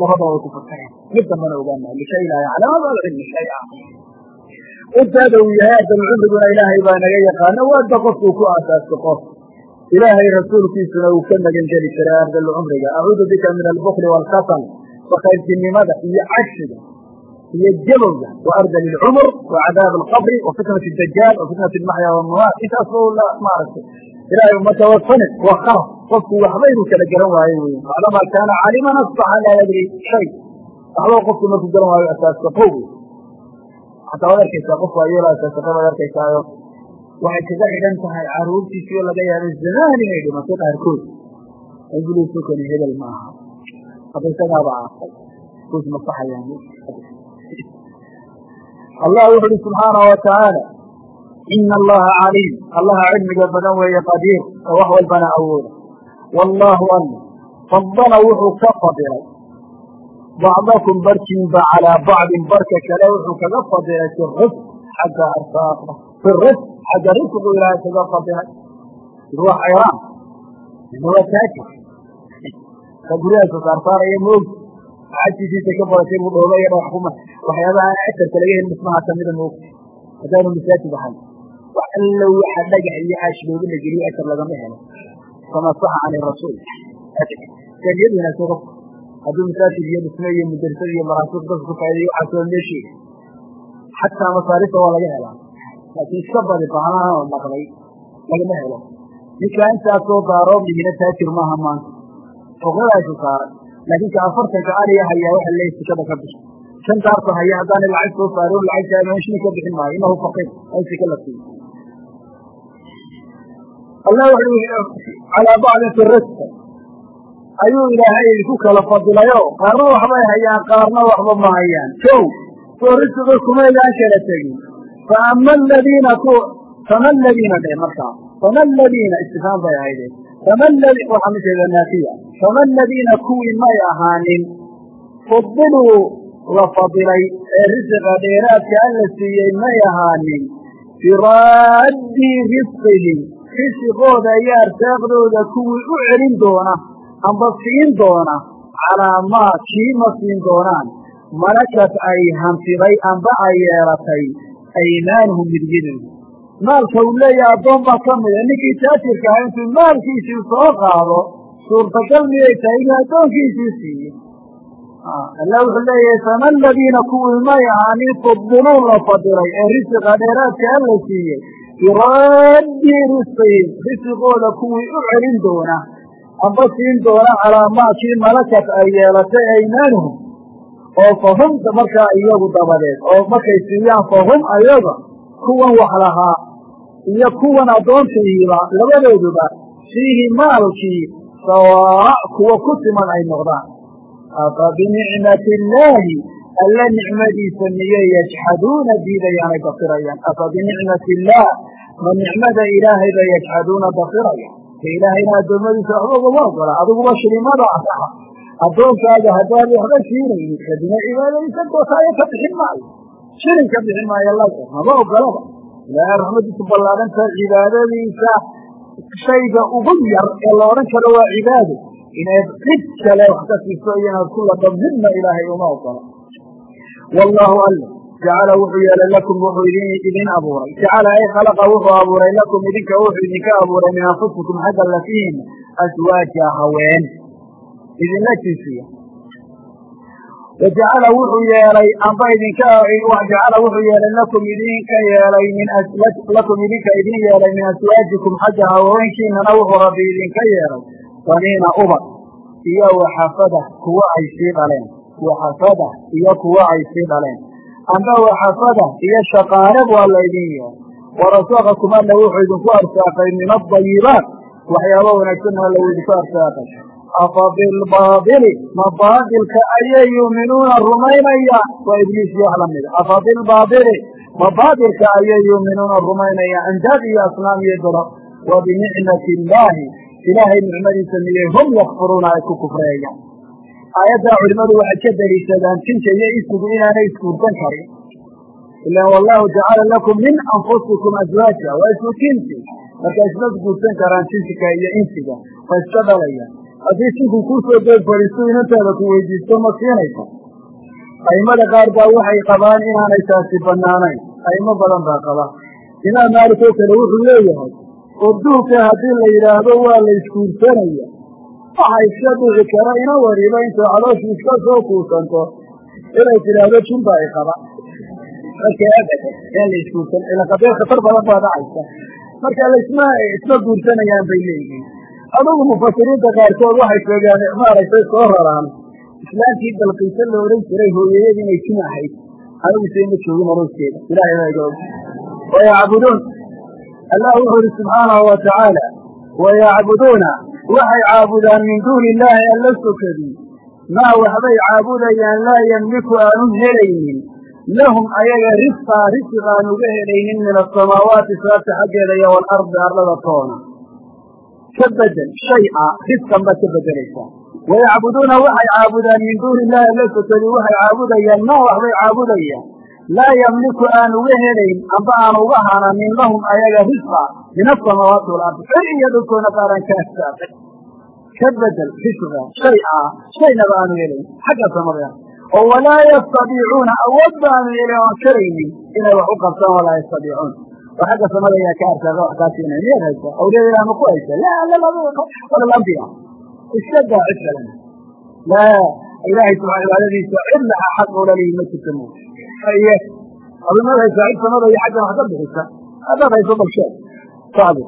labadaba way ku fasireen mid dambena ogaanaa likay laa yaclama bacda cilmin shay-a intaada uu yahay adalcumriguna ilaahay baa naga yaqaano waada qofkuu ku aasaasto qof ilaahay rasuulkiisuna uu ka magan geli jiray ardal cumriga acuudu bika min albukli waalkasal bakayrtinimada iyo cashiga iyo jabowga wa ardal ilcumur wa cadaab alqabri wa fitnat dajaal wa fitnat almaxya walmamaat intaas ba maaragtay ilahay matawafani waa qalab qofku waxba inuu kala garan waayo wey maclamaa kaana caaliman asbaxa laa yadri shay waxba qofku markuu garan waayo asaaska qow xataa waad arkaysaa qofku ayoola asaasaqay waad arkaysaayo waxay kaga xidhan tahay caruurtiisio laga yaabay zamaan inay dhimatay qaarkood. Inguliisukani hebel ma aha. Hadda isagaaba aasay kuus masaxayaan allah wuxu uhi subxaanahu watacaala ina allaha caliim. Allaha cilmiga badan weeye qadiir oo wax walbana awooda. Wallaahu alla fadala wuxuu ka fadilay bacdakum barkiinba calaa bacdin barka kale wuxuu kaga fadilay fi xagga arsaaqda fi xagga risqu ilaahay kaga fadilay id xayraan ina waa ka guryahaasa saarsaaraya moog xajiisiisa ka badatay buu dhooba iyo dhagax kuma waxyaabaha ajarka laga heli dhismaha kamida moogta haddaanu masaajid ahay wax allo waxa dhagax iyo aashiloobi la geliyo ajar lagama helo kama saxa can rasuul niyad wanaagsan qofka hadduu masaajid iyo dhisme iyo mudarsad iyo maraasuq dadka ku faa'idayo waxaasoo meeshii. Xataa masaarifta waa laga helaa. Laakiin iska badi bahalahan oo dhaqday lagama helo. Ninkaa intaasoo daaroob dhigina taajir maaha maanta. Foqradaasu saaran laakiin ka afartanka ariya hayaa waxa leeyahy sikada ka bixi. Shan daarta haya haddaanay lacag soo saarin lacagtaa meeshina ka bixin maayo inahu faqiir in sika la siiyo allah wuxuu calaa bacdin fi risq ayuu ilaahay idinku kala fadilayo qaarna waxbay hayaan qaarna waxba ma hayaan. Kow soo risqiga kumaydaan kala tegin. Fa ama aladiina ku fama aladiina dhe markaa fama aladiina istifhaam bay ahaydeen fama ladi waxaa mijeeda naafiya fama aladiina kuwii may ahaanin fudiluu la fadilay. Ee risiqa dheeraadka alla siiyey may ahaanin biraaddii risqihim risiqooda iyo arsaaqdooda kuwii u celin doona amba siin doona calaa maa kii siin doonaan. Malakat ay hantiday amba ay yeelatay aymaanuhum midyadooda maalka uu leeyahay addoon baa ka mida ninkii taajirka aha intuu maalkiisii soo qaado suurtagal miyay tahay inuu addoonkiisii siiyo? Alla wuxuu leeyahay fama aladiina kuwii may ahaanin fudiluu la fadilay ee risiqa dheeraadka alla siiyey biraadii risqihim risiqooda kuwii u celin doona amba siin doona calaa maa kii malakat ay yeelatay aymaanuhum. Oo fahum markaa iyagu dabadeed oo markay siiyaan fahum ayaga kuwan wax lahaa iyo kuwan addoontiiba labadooduba fiihi maalkii sawaa kuwa ku siman ay noqdaan. Afa binicmati illaahi alla nicmadiisa miyay yajxaduuna diidayaanay dafirayaan. Afa binicmati illaah ma nicmada ilaahay bay yajxaduuna dafirayaan ka ilaahayna addoommadiisa waxba ugama ogola adiguba shilimada asaxa addoonkaaga haddaad waxba siinaynin kadina cibaadadiisa dootaayo ka bixin maayo. Shilin ka bixin maayo laga mama ogolaba ilaahay raxmadiisu ballaadhantaa cibaadadiisa shayga ugu yar ee la odhan karo waa cibaado. Inaad cid kale wax ka siiso iyo inaad ku ladho midna ilaahay uma ogola. Wallaahu alla jacala wuxuu yeelay lakum wuxuu idin abuuray. Jacala ay khalaqa wuxuu abuuray lakum idinka wuxuu idinka abuuray min anfusikum xagga lafihin aswaaja haween. Idinla jinsiya wajacala wuxuu yeelay amba idinka jacala wuxuu yeelay lakum idinka yeelay min lakum idinka idin yeelay min aswaajikum xagga haweenkiinana wuxuu rabbi idinka yeelay. Baniina ubad iyo waxafada kuwa ay sii dhaleen. Waxafada iyo kuwa ay sii dhaleen amba waxafada iyo shaqaanad waa laydin yeelay warasaqakum alla wuxuu idinku arsaaqay min adayibaat waxyaaba wanaagsan alla wuu idinku arsaaqay. Afa bilbaadili ma baadilka ayay yuuminuuna rumaynayaan waa ibliis iyo wax lamida afa bilbaadili ma baadilka ayay yuuminuuna rumaynayaan andaad iyo asnaam iyo daro wa illaahi ilaahay nicmadiisa miyay hum yakfuruuna ay ku kufreeyaan aayaddaa culimmadu waxay ka daliishadaan jinka iyo isigu inaanay isguursan karin. Ilaan wallahu jacala lakum min anfusikum aswaaja waa isku jinsi marka isma isguursan karaan jinsika iyo insiga waa iska dhalayaan. Haddii jinku kuusoo deeg fadhiisto inantaada ku weydiisto ma siinaysa aimada qaar baa waxay qabaan inaanay taasi banaanayn aimo badan baa qaba. Imaam maalik oo kale wuxuu leeyahay urduuka haddii la yidhaahdo waa la isguursanaya waxa iska dhici kara ina wariba intay calooshii iska soo kuusanto inay tidhaahdo jin baa i qaba khatar badan baa dhacaysa. Marka laisma isma guursanayaan bay leeyihiin. Adugu mufasiriinta qaarkood waxay sheegeen maaragtay soo raraan. Islaantii dalqiisa la odhan jiray hooyadeed inay jin ahayd. Anigu se ma joogin arooskeeda ilahay baa iga og wayacbuduun allah wuxuu ihi subxaanahu wa tacaala wayacbuduuna waxay caabudaan min duuni illaahi alla sokadii. Maa waxbay caabudayaan laa yamliku aanu helaynin. Lahum ayaga risqaa risiq aan uga helaynin min asamaawaati saabta xaggeeda iyo waalardi arlada toona. Ka bedel shay a risqan baad ka bedelaysaa wayacbuduuna waxay caabudaan min duuni illaahi alla sokadii waxay caabudayaan maa waxbay caabudayaan laa yamliku aan uga helayn amba aan uga hananin lahum ayaga risqa min asamaawaati waalardi xil iyo dhulkoona qaaraan ka astaaqay ka bedel risqa shay a shaynaba aanu helayn xagga samada. Oo walaa yastadiicuuna awood ba aanu oon karaynin inay wax u qabtaan walaa yastadiicuun. Oo xagga samada ayaa ka arsaaqa wax miyaad haysa awliyada ku haysa laa walalambiya iska daa kalena laa ilaahay subaa cibaadadiisa cid laha xaq oo lalihi ma jirta mo iye adimad haysaa cid samada iyo xaggan wax ka bixisa haddaad hayso balsheed sacdi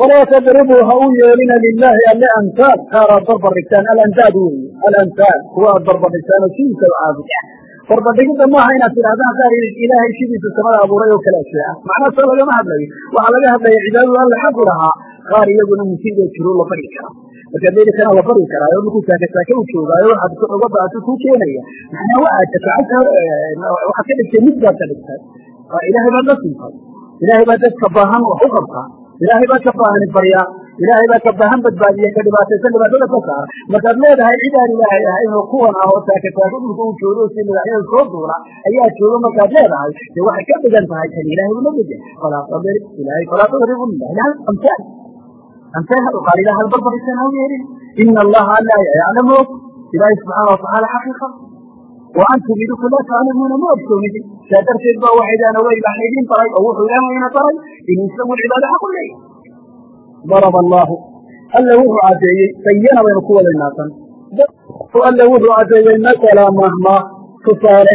walaa tadribuu ha u yeelina lilaahi alle amtaal qaar aad barbardhigtaan alandaad weeye alamtaal kuwa aad barbardhigtaan oo sidiisa caabudaan barbardhigidda maaha inaad tidhahdaan qaar ilaahay sidiisa samada abuuray oo kale ashyaa macnaa soo lagama hadlayo waxaa laga hadlaya cibaadadu alle xaqu lahaa qaar iyaguna musiiba jiro la baryi karaa markaad leeli kana la baryi karaa oo markuu saakasaaka u joogaayo waxaad uga baato kuu keenaya. Macnaa waxaad waxaad ka dhigtay mid baad ka dhigtay. Ilaahay baad la siintay ilaahay baa dadka baahan wax u qabtaa ilaahay baa ka baahani baryaa ilaahay baa ka baahan badbaadiya ka dhibaataysan dhibaatada ka saara markaad leedahay cidaan ilaahay ahayn oo kuwan ah oo taakataaka dhulka u joogo si madaxyada soo duula ayaa jooga markaad leedahay dee waxay ka dhigan tahay kan mid yahay falaa tadri ilahay falaa tadribu lilahi amtaal amtaal hal qaal ilaha barbarisaan ha yeelin ina allaha laa yaclamu ilaahay subxaana watacaala xaqiiqa wa antum idinku laa taclamuuna ma ogsoonidin saa darteed baa waxaydaan ogeyn baan idin taray oo wuxuu ilaahayna taray inuu isagu cibaado xaq u leeyahy daraba allaahu alla wuxuu caddeeyey bayana baynu ku wadaynaasan alla wuxuu caddeeyey masala mahma tusaale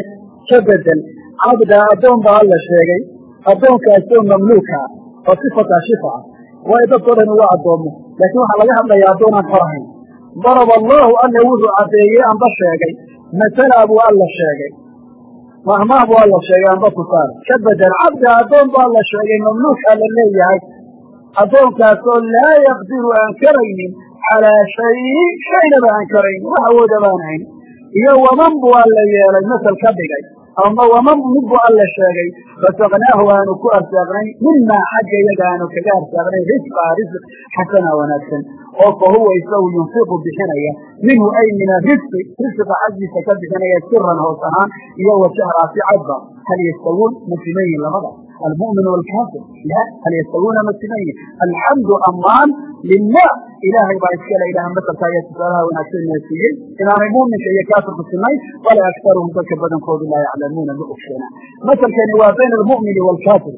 ka bedel cabda addoon baa alla sheegay addoonkaasoo mamluuka oo sifata shifa ah waayo dadkao dhani waa addoomo laakiin waxaa laga hadlayaa addoonaan xor daraba allaahu alla wuxuu caddeeyey amba sheegay masala buu alla sheegay mahmah buu alla sheegay amba tusaale ka bedel cabda addoon baa alla sheegay mamluukaa la leeyahay addoonkaasoo laa yaqdiru aan karaynin calaa shayin shaynaba aan karaynin wax awooda iyo waman buu alla yeelay masel ka dhigay ama waman mid buu alla sheegay fasaqnaahu aanu ku arsaaqnay mimaa xagga iyaga aanu kaga arsaaqnay risqaa risq xasana wanaagsan. Oo fa isagu yunfiqu bixinaya minhu ay min arisqi risqa xaggiisa ka bixinaya siran hoos ahaan iyo wajahraa si cadba hal yastawuun ma siman yihiin labada almu'min waalkaafir la hal yastawuuna ma siman alxamdu amaan lilah ilaahay baa iskale ilaah masalka ayaa tusaalaha wanaagsan inoo siiyey inaanay mu'minka iyo kaafirku sinayn bal aktaruhum dadka badankoodu laa yaclamuuna ma ogsoona masalkani waa bayna almu'mini waalkaafir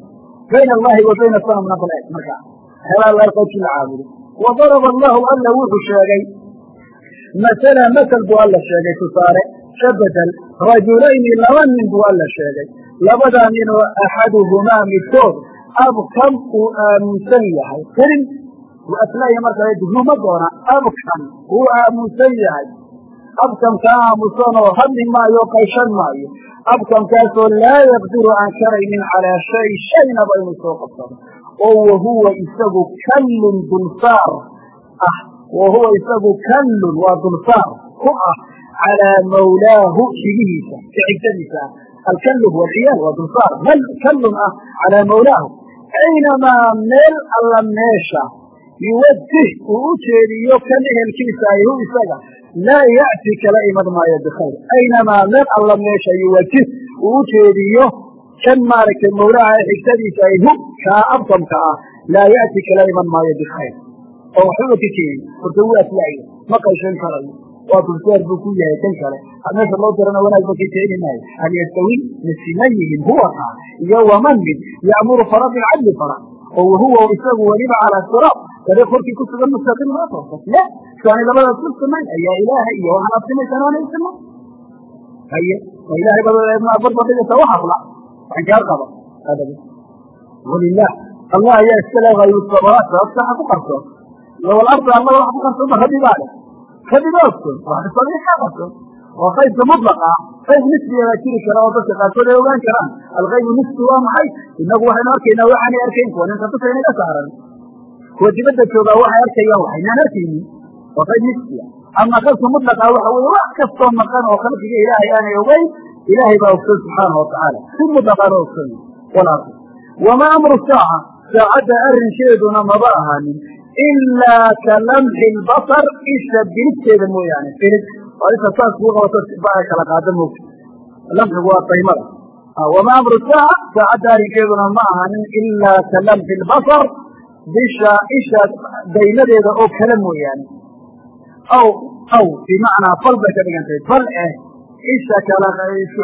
bayna allahi wa bayna sanamna bal marka helaa larqoji la caabudo wa daraba allahu alla wuxuu sheegay masala masal buu alla sheegay tusaale ka bedel rajulayni laba nin buu alla sheegay labadaa ninoo axaduhumaa midkood abkam uu aamusan yahay kelin aslaya markaa duhnuma doona abkam uu aamusan yahay abkamkaa aamusanoo hadli maayo qayshan maayo abkamkaasoo laa yaqdiru aan karaynin calaa shay shaynaba inuu soo qabsado oo wahuwa isagu kallun dulsaar ah wa huwa isagu kallun waa dulsaar ku ah calaa mawlaahu xigihiisa kixigtadiisa ah alkallu huwa alciyaal waa dulsaar mal kallun ah calaa mawlaahu aynamaa meel alla meesha yuwajih uu u jeediyo kan ehelkiisa ay hu isaga laa ya'ti kala iman maayo bikhayr aynamaa meel alla meesha yuwajih uu u jeediyo kan maaragtay mawlaha ee xigtadiisa ay hu kaa abtamka ah laa ya'ti kala iman maayo bikhayr oo waxbaba waa dulsaar buu ku yahay kan kale. Meesha loo dirana wanaag ba ka keeni maayo? Hal yastawi ma siman yihiin huwa kaa iyo waman mid ya'muru fara bilcadli fara oo wahuwa isagu weliba calaa siraat dariiq korkii ku sugan mustaqiim maa toosan la saani labadaas ku siman ayaa ilaahay iyo waxaan abtimaysan oonay siman haye oo ilaahay barbardhigaysa wax afla waxaan kaa qaba walilah allah ayaa iskale hayru samaawaat sababta waxa ku qarsoon walardi allada wax ku qarsoon ba rabbi baa leh ogsoon wax sabiixa qarsoon oo qaybka mutlaqa qayb nisbiga baa jiri kara oo dadka qaarkood ay ogaan karaan alkaybu nisbi waa maxay inagu waxaynu arkaynaa waxaanay arkayn kuwa ninka dusha inaga saaran kuwa dibadda joogaa waxay arkayaan waxaynaan arkaynin waa qayb nisbiya ama qaybka mutlaqa waxa weye wax kastoo maqan oo khalqiga ilaahay aanay ogeyn ilaahay baa ogsoon subxaanahu watacaala si mutlaqaana ogsoon walaaki wamaa amru saaca saacadda arrinkeeduna maba ahaanin ilaa ka lamxi lbasar isha bilibteeda mooyaane bilib oo isha saas kuu qabato baa kala qaada moogta lamxigu waa daymada wamaa amru saaca saacadda arrinkeeduna ma ahanin ilaa ka lamxi lbasar bisha isha daymadeeda oo kale mooyaane aw aw bimacnaa fal bay ka dhigantahay fal eh isha kala isku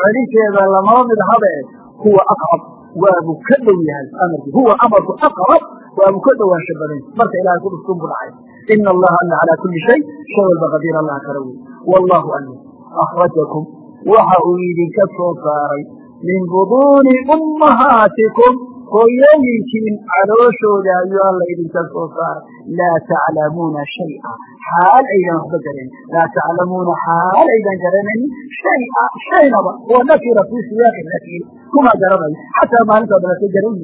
lamaba mid habe eh huwa aqrab waabuu ka dhow yahay amarki huwa amarku aqrab waabuu ka dhowaansho badan. Marka ilahay ku dhuskun bu dhacay. Ina allaha alla calaa kuli shay shay walba qadiir allah kala wey wallahu alla akhrajakum. Waxa uu idinka soo saaray min buduuni ummahaatikum. Hooyooyinkiin calooshooda ayuu alla idinka soo saaray. Laa taclamuuna shaya. Xaal aydan waxba garanin laa taclamuuna xaal aydan garanaynin shaya shaynaba. Huwa fii siyaaqi nakiir kuma garanayo xataa maalintaa dhalatay garan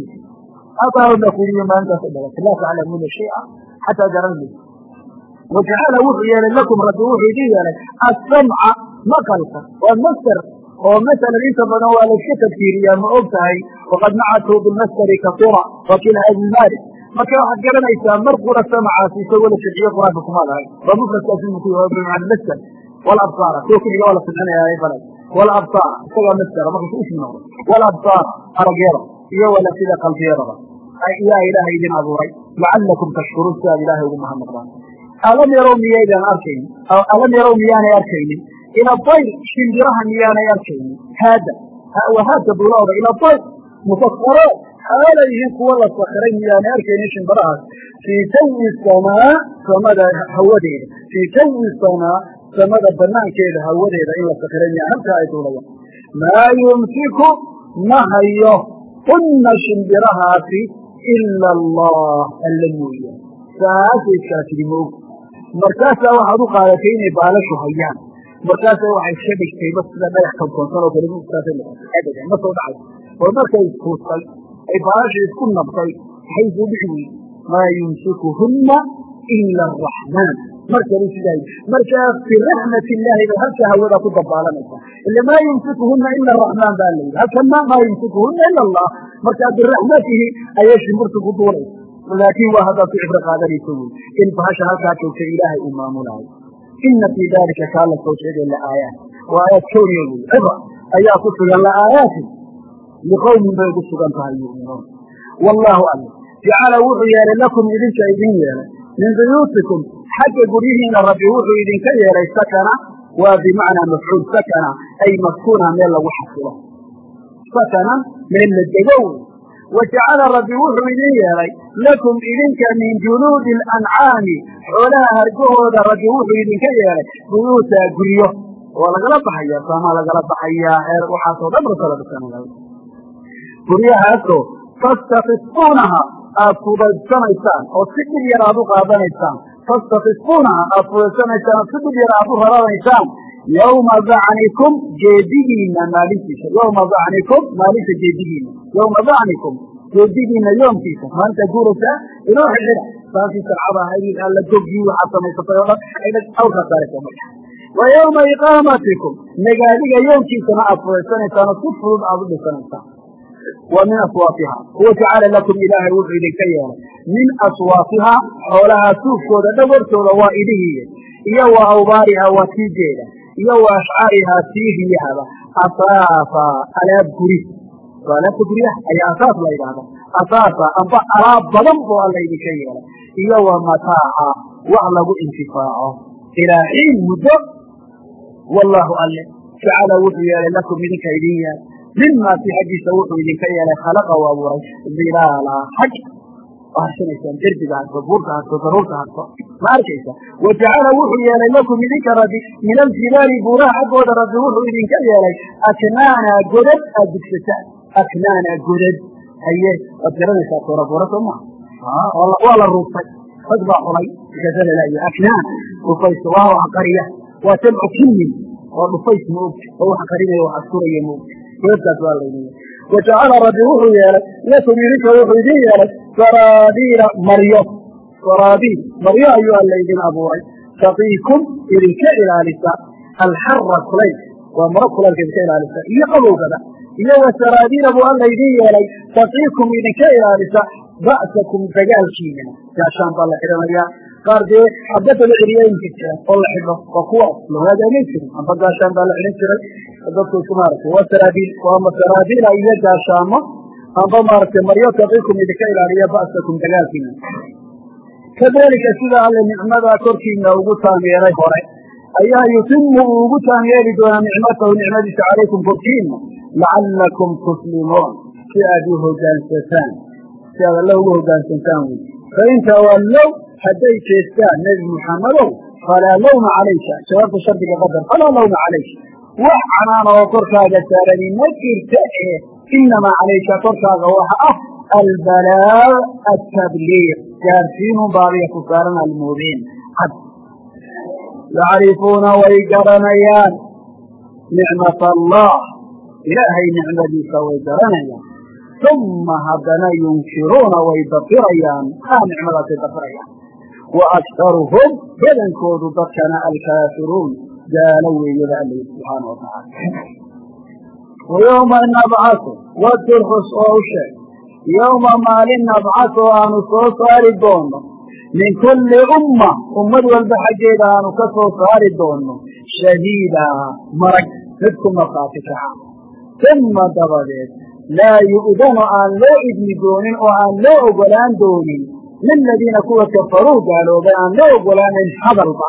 abaahuna kuriyo maalintaasa dhalatay laa taclamuuna shaya xataa garan maysa wajacala wuxuu yeelay lakum rabbi wuxuu idin yeelay asamca maqalka waa masder oo masalan inta badan waa layska tadkiiriyaa ma og tahay waqad nacatuu bilmasderi kasura wakiila ibn malik marka waxaad garanaysaa mar qura samacaasi isagoo la sharciye qur'aanka kuma lahay waa mufradkaasi ku bimacna masder walabsaara kuwa kuxiga waa la sibcinaya balad walabsaara isagaa masdera marka ismi noqdo walabsaara aragyada iyo wala sida qalbiyadaba yaa ilaahay idin abuuray. Lacalakum tashkuruun si aad ilaahay ugu mahadnaqdaan alam yarow miyaydaan arkaynin? Alam yarow miyaanay arkaynin? Ila dayr shimbiraha miyaanay arkaynin? Haada. Wahaada duulooda ila dayr mufakaro xaalay yihiin kuwa la sakiray miyaanay arkaynin shimbirahaas. Fii jawi samaa samada hawadeeda. Fii jawi samaa samada banaankeeda hawadeeda in la sakiray miyaan halkaa ay duulayaan maa yumsiku ma hayo. Kuna shimbirahaasi ila allah alla mooya saasay iskala tigi ma og markaasaa waxaad u qaadatay inay baalashu hayaan. Markaasa waxay iska dhigtayba sida dhagax konkoonsan oo kale ma soo dhacay war markay iskuustay ay baalasha isku nabtay maxay soo dhici maa yumsikuhunna ila araxmaan markanu sidaa markaa biraxmat illaahi bay halkaa hawadaa ku dabaalanaysaa. Ila maa yumsikuhuna ila araxmaan baa la yidhi. Halkana maa yumsikuhuna ila allah markaa biraxmatihi ayay shimbirtu ku duulaysa laakiin waa haddaad ku cibro qaadanayso wey in bahasha halkaa joogta ilaahay uu maamulaayo ina fii dalika kaa soo sheegay laaayaat waa aayaad kowniya wey cibra ayaa ku sugan laaayaati liqowmin bay ugu sugan tahay yuminuun wallahu ala jacala wuxuu yeelay lakum idinka idin yeelay. Min buyuutikum. Xagga guryihiina rabbi wuxuu idinka yeelay sakana. Waa bimacnaa mafcuul sakana. Ay maskuna meel lagu xasilo sakanan meel la dego wa jacala rabbi wuxuu idin yeelay lakum idinka min juluudi alancaami xoolaha hargahooda rabbi wuxuu idinka yeelay buyuuta guryo waa lagala baxaya saamaa lagala baxayaa heer waxaasoo dhan rasala bisanaya guryahaasoo tastakisuunaha aad fudaysanaysaan oo si dhib yar aad u qaadanaysaan tastakisuunaha aad fudaysanaysaan oo si dhib yar u raranaysaan yawma dacnikum geedigiina maalintiisa yawma dacnikum maalinta geedigiina yawma dacnikum geedigiina yoomkiisa maalinta guuraysaa inoo xidxida saasii sarcada ahayd alla gogii waxaad samaysatay oo dhan awka saaraysa marka wa yawma iqaamatikum nagaadiga yoomkiisana aad fudaysanaysaan oo si fudud aad u dhisanaysaan wa min aswaafiha huwa jacala lakum ilaahay wuxuu idinka yeelay min aswaafiha xoolaha suufkooda dhawartooda waa idihiiya iyo wa awbaariha waa tiijeeda iyo wa ashcaarihaa tiihiyahaba asaafa alaab guri. Alaabta guryaha ayaa asaas la yidhaahda asaasa amba alaab badan boo alla idinka yeelay. Iyo wa mataaca wax lagu intifaaco. Ilaa xiin muddo wallaahu alle jacala wuxuu yeelay lakum idinka idin yeelay. Mimaa si xaggiisa wuxuu idinka yeelay khalaqa u abuuray zilaala xag arsanaysaan derbiga harto buurta harto daruurta harto. Ma arkaysa? Wa jacala wuxuu yeelay lakum idinka rabbi min aljilaali buuraha xaggooda rabbi wuxuu idinka yeelay aknaana godad aad dugsataan aknaana godad. Haye waad garanaysaa toora buura soo maha waa la ruubtay rag baa xunay kasalalayo aknaan dhufays waa wax qariya. Waa jamcu kinnin waa dhufays ma og oo wax qarinaya wax askuraya ma og godadkaas waa laydin wajacala rabbi wuxuu yeelay lakum idinka wuxuu idin yeelay saraabiila maryo. Saraabiil maryo ayuu alla idin abuuray. Taqiikum idinka ilaalisa. Alxara kulayl waa maro kulaylka idinka ilaalisa. Iyo qabowgada. Iyo wa buu alla idin yeelay. Taqiikum idinka ilaalisa. Ba'sakum dagaalkiina. Gaashaan baa la xidhanayaa. Qaar dee xabadda la celiyaynka jira oo la xidho waa kuwaas lawaadaamay jirin amba gaashaan baa la xidhan jiray. Dadku isku maaragtay waa saraabiil waama saraabiila iyo gaashaamo amba maaragtay maryo taqiikum idinka ilaaliya ba'sakum dagaalkiina kadalika sida alle nicmadaa korkiina ugu taageeray hore ayaa yutimu uu ugu taangeeri doonaa nicmatahu nicmadiisa calaykum korkiina lacalakum tuslimuun si aad u hogaansataan si aad alla ugu hogaansantaan wey fain tawallow hadday jeestaan nebi muxammadow falaa lawma calayka jawaabta shardiga qadar falaa lawma calayka wax canaana oo korkaaga saarani ma jirta ee inamaa calayka korkaaga waxa ah albalaag atabliiq gaarsiinun baadiga ku saaran almubiin cad yacrifuuna way garanayaan nicmat allah ilaahay nicmadiisa way garanayaan uma haddana yunkiruuna way dafirayaan haa nicmadaasay dafirayaan wa aktaruhum badankoodu dadkana alkaafiruun gaalo weeyada alla yidhi subxaana wa yowma nabcasu wadkur xus oo u sheeg yowma maalin nabcas oo aanu soo saari doonno min kulli umma ummad walba xaggeeda aanu ka soo saari doonno shahiida marag mid ku markhaati kaca uma dabadeed laa yu'danu aan loo idmi doonin oo aan loo ogolaan doonin liladiina kuwa kafaruu gaaloobay aan loo ogolaanayn hadalba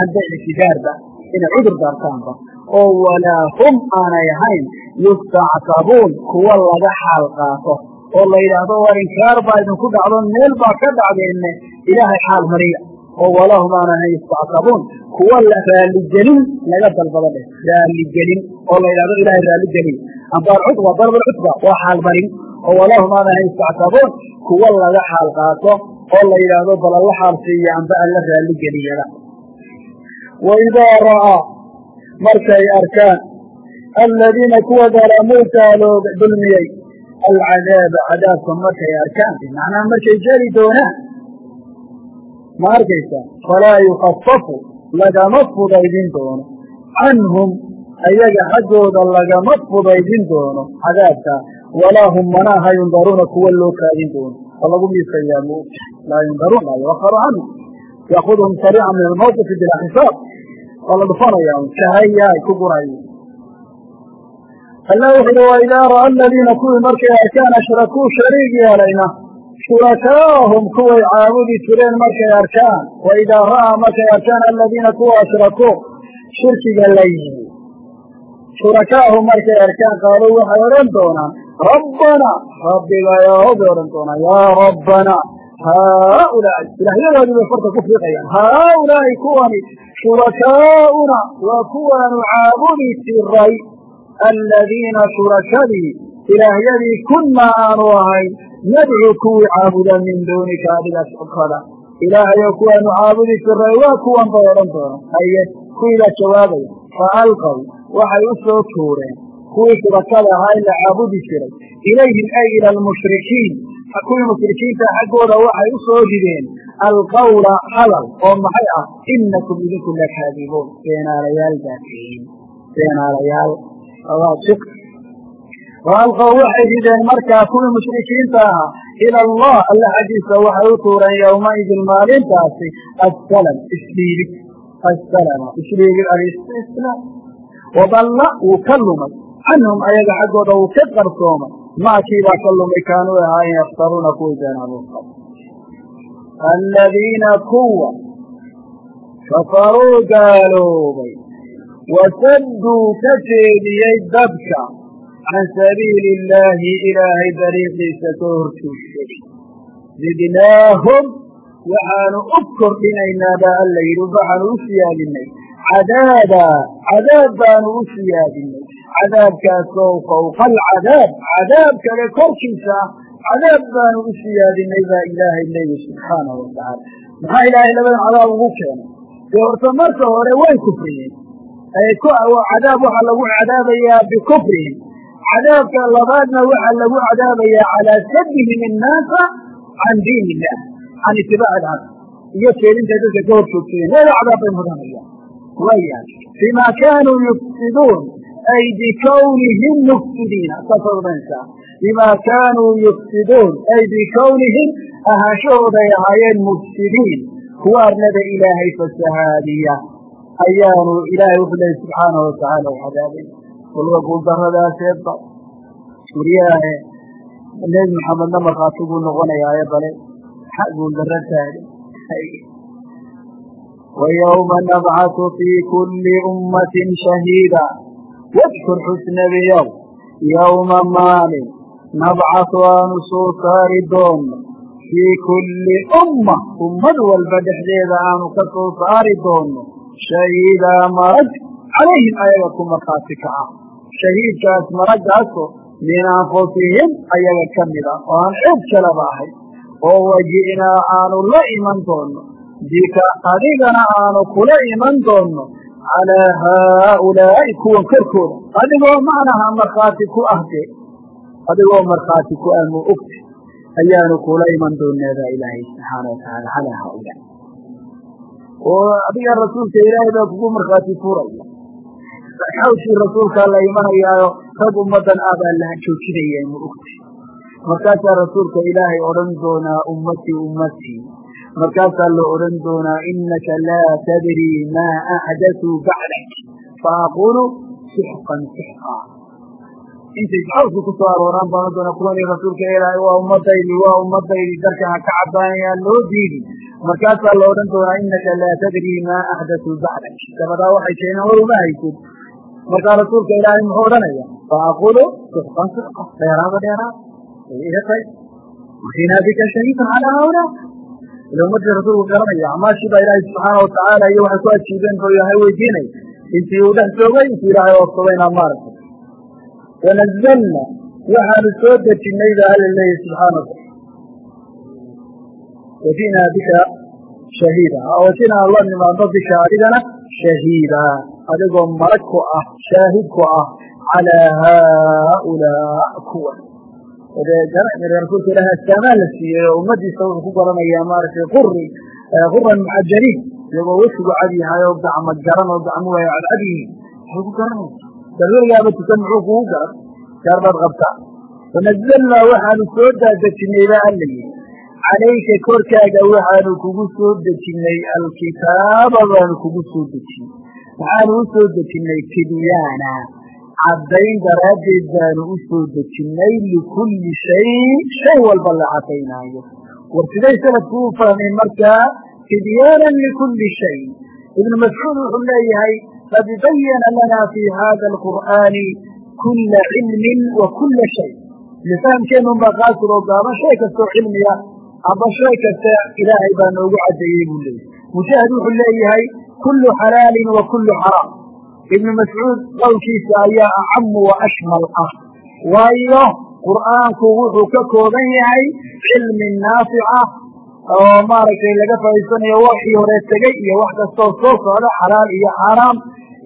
amba ictidaarba inay cudur daartaanba oo walaa hum aanay ahayn yustactabuun kuwa laga xaal qaato oo la yidhaahdo war inkaar baa idinku dhacdo meel baa ka dhacdeenne ilaahay xaal mariya. Oo walaa hum aanay ahayn yustactabuun kuwa raaligelin laga dalbado dheh raaligelin oo la yidhahdo ilahay raaligelin. Amba alcudba darb alcudba waa xaal marin. Oo walaa hum aanay ahayn yustactabuun kuwa laga xaal qaato oo la yidhaahdo bal alla xaal siiya amba alla raaligeliyada. Waidaa ra'aa markay arkaan aladiina kuwa dalamuu gaalooba dulmiyey alcadaaba cadaabka markay arkaan bimacnaa markay jeli doonaan. Ma arkaysaa falaa yukafafu lagama fudaydin doono. Canhum ayaga xaggooda lagama fudaydin doono cadaabka. Walaa hum manaaha yundaruuna kuwa loo kaadin doono. Oo lagu miisayaa m laa yundaruun laa yuakaru canhum yaakuduhum sariica min almawqifi bila waa la dhufanaya kahaya ay ku gurayo alla wuxu uhi waidaa ra'a aladiina kuwii markay arkaan ashrakuu shariig yeelayna shurakaahum kuway caabudi jireen markay arkaan waidaa ra'aa markay arkaan aladiina kuwa ashrakuu shirkiga la yimi shurakaahum markay arkaan qaaluu waxay odhan doonaan rabbana rabbigayaao bay odhan doonaan yaa rabbana haaulaai ilaahyadoodii bay farta ku fiiqayaan haaulaai kuwani shurakaa'una waa kuwaanu caabudi jiray aladiina shurakadii ilaahyadii kunnaa aanu ahayn nadcu kuwii caabuda min duunika adiga sokada ilaahayo kuwaanu caabudi jiray waa kuwan bay odhan doonaan haye kuwiibaa jawaabaya fa alqow waxay u soo tuureen kuwii shurakada ahaa in la caabudi jiray ilayhim ay ila almushrikiin kuwii mushrikiinta xaggooda waxay u soo rideen alqawla hadal oo maxay ah inakum idinku lakaadibuun beenaalayaal baa tihiin beenaalayaal waalqow waxay rideen markaa kuwii mushrikiinta ahaa ila allah alla xaggiisa waxay u tuureen yowmaidin maalintaasi assalam isdhiibid assalama isdhiibid alistislaam wadalla wuu ka lumay canhum ayaga xaggooda wuu ka qarsoomay maakiibaa ka lumay kaanuu ahaayeen yaftaruuna kuwii beenabuuqa aladiina kuwa kafaruu gaaloobay wasadduu ka jeediyey dadka can sabiili illaahi ilaahay dariiqiisa ka hortuugsaday zidnaahum waxaanu u kordhinaynaa baa alla yidhi waxaanu u siyaadinay cadaaba cadaab baanu u siyaadinay cadaabkaasoo fawqa alcadaab cadaab kale korkiisa cadaab baanu u siyaadinay baa ilaahay leeyahy subxaanahu watacaala maxaa ilaahay labadan cadaab ugu keenay dee marka hore way kufriyeen cadaab waxaa lagu cadaabayaa bikufrihim cadaabka labaadna waxaa lagu cadaabayaa calaa sadihim innaasa can diin illah can itibaaci alhaq iyo keedintay dadka ka hor joogsadeen leeda cadaab bay mudanayaan waya bima kaanuu yufsiduun ay bikawnihim mufsidiina saasay odhanaysaa bima kaanuu yufsiduun ay bikawnihim ahaanshahooday ahaayeen mufsidiin kuwa arlada ilaahay fasahaadiya ayaanu ilaahay wuxuu leeyay subxaanahu watacaala u cadaabay walba guuldarradaaseedba wariyaahe nebi maxamedna markhaati buu noqonayaaye bale maxaa guuldarra taagan ويوم نبعث في كل أمة شهيدا wajkur xusnabiyow yowma maalin nabcasu aanu soo saari doonno fii kulli umma ummad walba dhexdeeda aanu ka soo saari doonno shahiida marag calayhim ayaga ku markhaati ka ah shahiidkaas maraggaaso min anfusihim ayaga ka mid a oo aan cid kalaba ahay oo waji'naa aanu la iman doonno bika adigana aanu kula iman doonno calaa haaulaa'i kuwan korkooda adigoo macnaha markhaati ku ahde adigoo markhaati ku ah mu ogta ayaanu kula iman doonaadaa ilaahay subxaana watacaala calaa haaulaa oo adiga rasuulka ilaahay baa kugu markhaati furaya xawshii rasuulkaa la imanayaayo rag ummadan ah baa la joojinayaa mu ogta markaasaa rasuulka ilaahay odhan doonaa ummatii ummatii markaasaa la odhan doonaa inaka laa tadrii maa axdatuu bacdak faaqulu sixqan sixqa. Intay xawlka ku soo arooraan baan ohan doonaa kuwani rasuulka ilaahay waa ummadaydi waa ummadaydi darka ha ka caddaanayaa loo diidi. Markaasaa la odhan doonaa inaka laa tadrii maa axdatuu bacdak dabadaa waxay keeneen war uma haysid. Markaa rasuulka ilaahay muxuu odhanaya faaqulu sixqan sixqa. Dheeraada dheeraada ihatay wakinaa bika shahiidan calaa haulaa ila ummadii rasuulku garanaya acmaashii baa ilaahay subxaana watacaala iyo waxay ku ajiibeen buu ilaahay weydiinay intii uu dhex joogay intii ilaahay oobsabayna maaragtay wanazalna waxaanu soo dejinnay ba alla leeyahy subxaana waji'naa bika shahiida waji'naa la nimaadno bika adigana shahiida adigoo marag ku ah shaahid ku ah calaa haaulaa kuwa ilahi astaamaa la siiyey oo ummadiisa wuxuu ku garanayaa maaragtay quri quran mucajaliin iyagoo wejigu cad yahay oo gacmo garan oo gacmuhu ay cadcad yihiin waxay ku garanaysa dalweligaaba tukan muxuu kugu garan gaar baad qabtaa fanazalnaa waxaanu soo daadejinay ba alla yihi calayka korkaaga waxaanu kugu soo dejinnay alkitaaba baanu kugu soo dejinay maxaanu u soo dejinnay tibyaana caddayn daraaddeed baanu u soo dejinnay likulli shay shay walba la cadaynaayo war siday salafku u fahmeen markaa tibyaanan likulli shay. Ibnu mascuud wuxuu leeyahay qad bayana lana fi hada alqur'aani kulla cilmin wa kulla shay. Lifahamkeenun baa qaasir oo gaaban shay kastoo cilmiya amba shay kasta ilaahay baa noogu caddeeyey buu leeyahy mujaahid wuxuu leeyahay kullu xalaalin wa kullu xaraam ibnu mascuud qowlkiisa ayaa acamu wa ashmal ah. Waayo qur'aanku wuxuu ka kooban yahay cilmi naafica oo maaragtay laga faa'iidsanayo waxii hore tegey iyo wax kastoo soo socda xalaal iyo xaaraam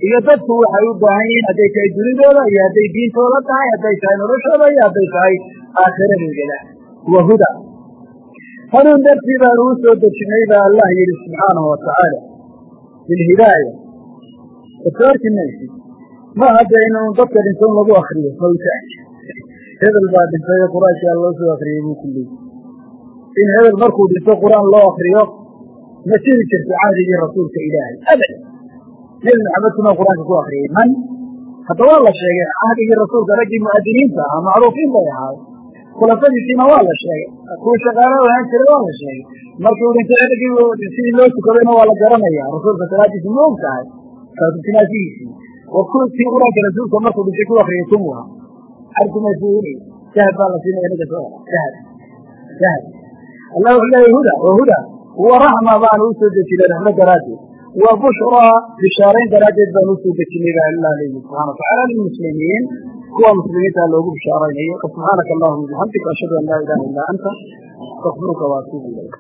iyo dadku waxay u baahan yihiin hadday tahay dunidooda iyo hadday diintooda tahay hadday tahay noloshooda iyo hadday tahay aakhiradoodada wa huda. Hanuun dartii baanu u soo dejinay baa allah yidhi subxaanahu watacaala bilhidaaya soo arki maysid ma hadda in dadka dhinto in lagu akriyo mawtaaj hebel baa dhintay qur'aankaa loo soo akriyey buu ku leeyay. In hebel markuu dhinto qur'aan loo akriyo ma jiri jirta cahdigii rasuulka ilaahay. Abad nebi maxamed kuma qur'aanka ku akriyey man? Hadda waa la sheegay cahdigii rasuulka raggii mu'adiniinta ahaa macruufiin bay ahaay khulafadiisiina waa la sheegay kuwa shaqaalo ahaan jiray waa la sheegay. Markuu dhintay raggii sidii garanaya rasuulka kii qur'aanka rasuulka markuu dhintay ku akriyay kumuha arkumaysuuli dahab baa la siinaya ninka soo dahab dahab allah wuxuu leeyahy huda wa huda wa raxma baanu u soo dejinay raxmo daraaddeed wa bushraa bishaarayn daraaddeed baanu u soo dejinay ba allah leeyihi subxana watacala lilmuslimiin kuwa muslimiinta loogu bishaaraynayo subxaanaka allahuma bixamdika ashhadu an laa ilaha illa anta astakfiruka wa atuubu ilayk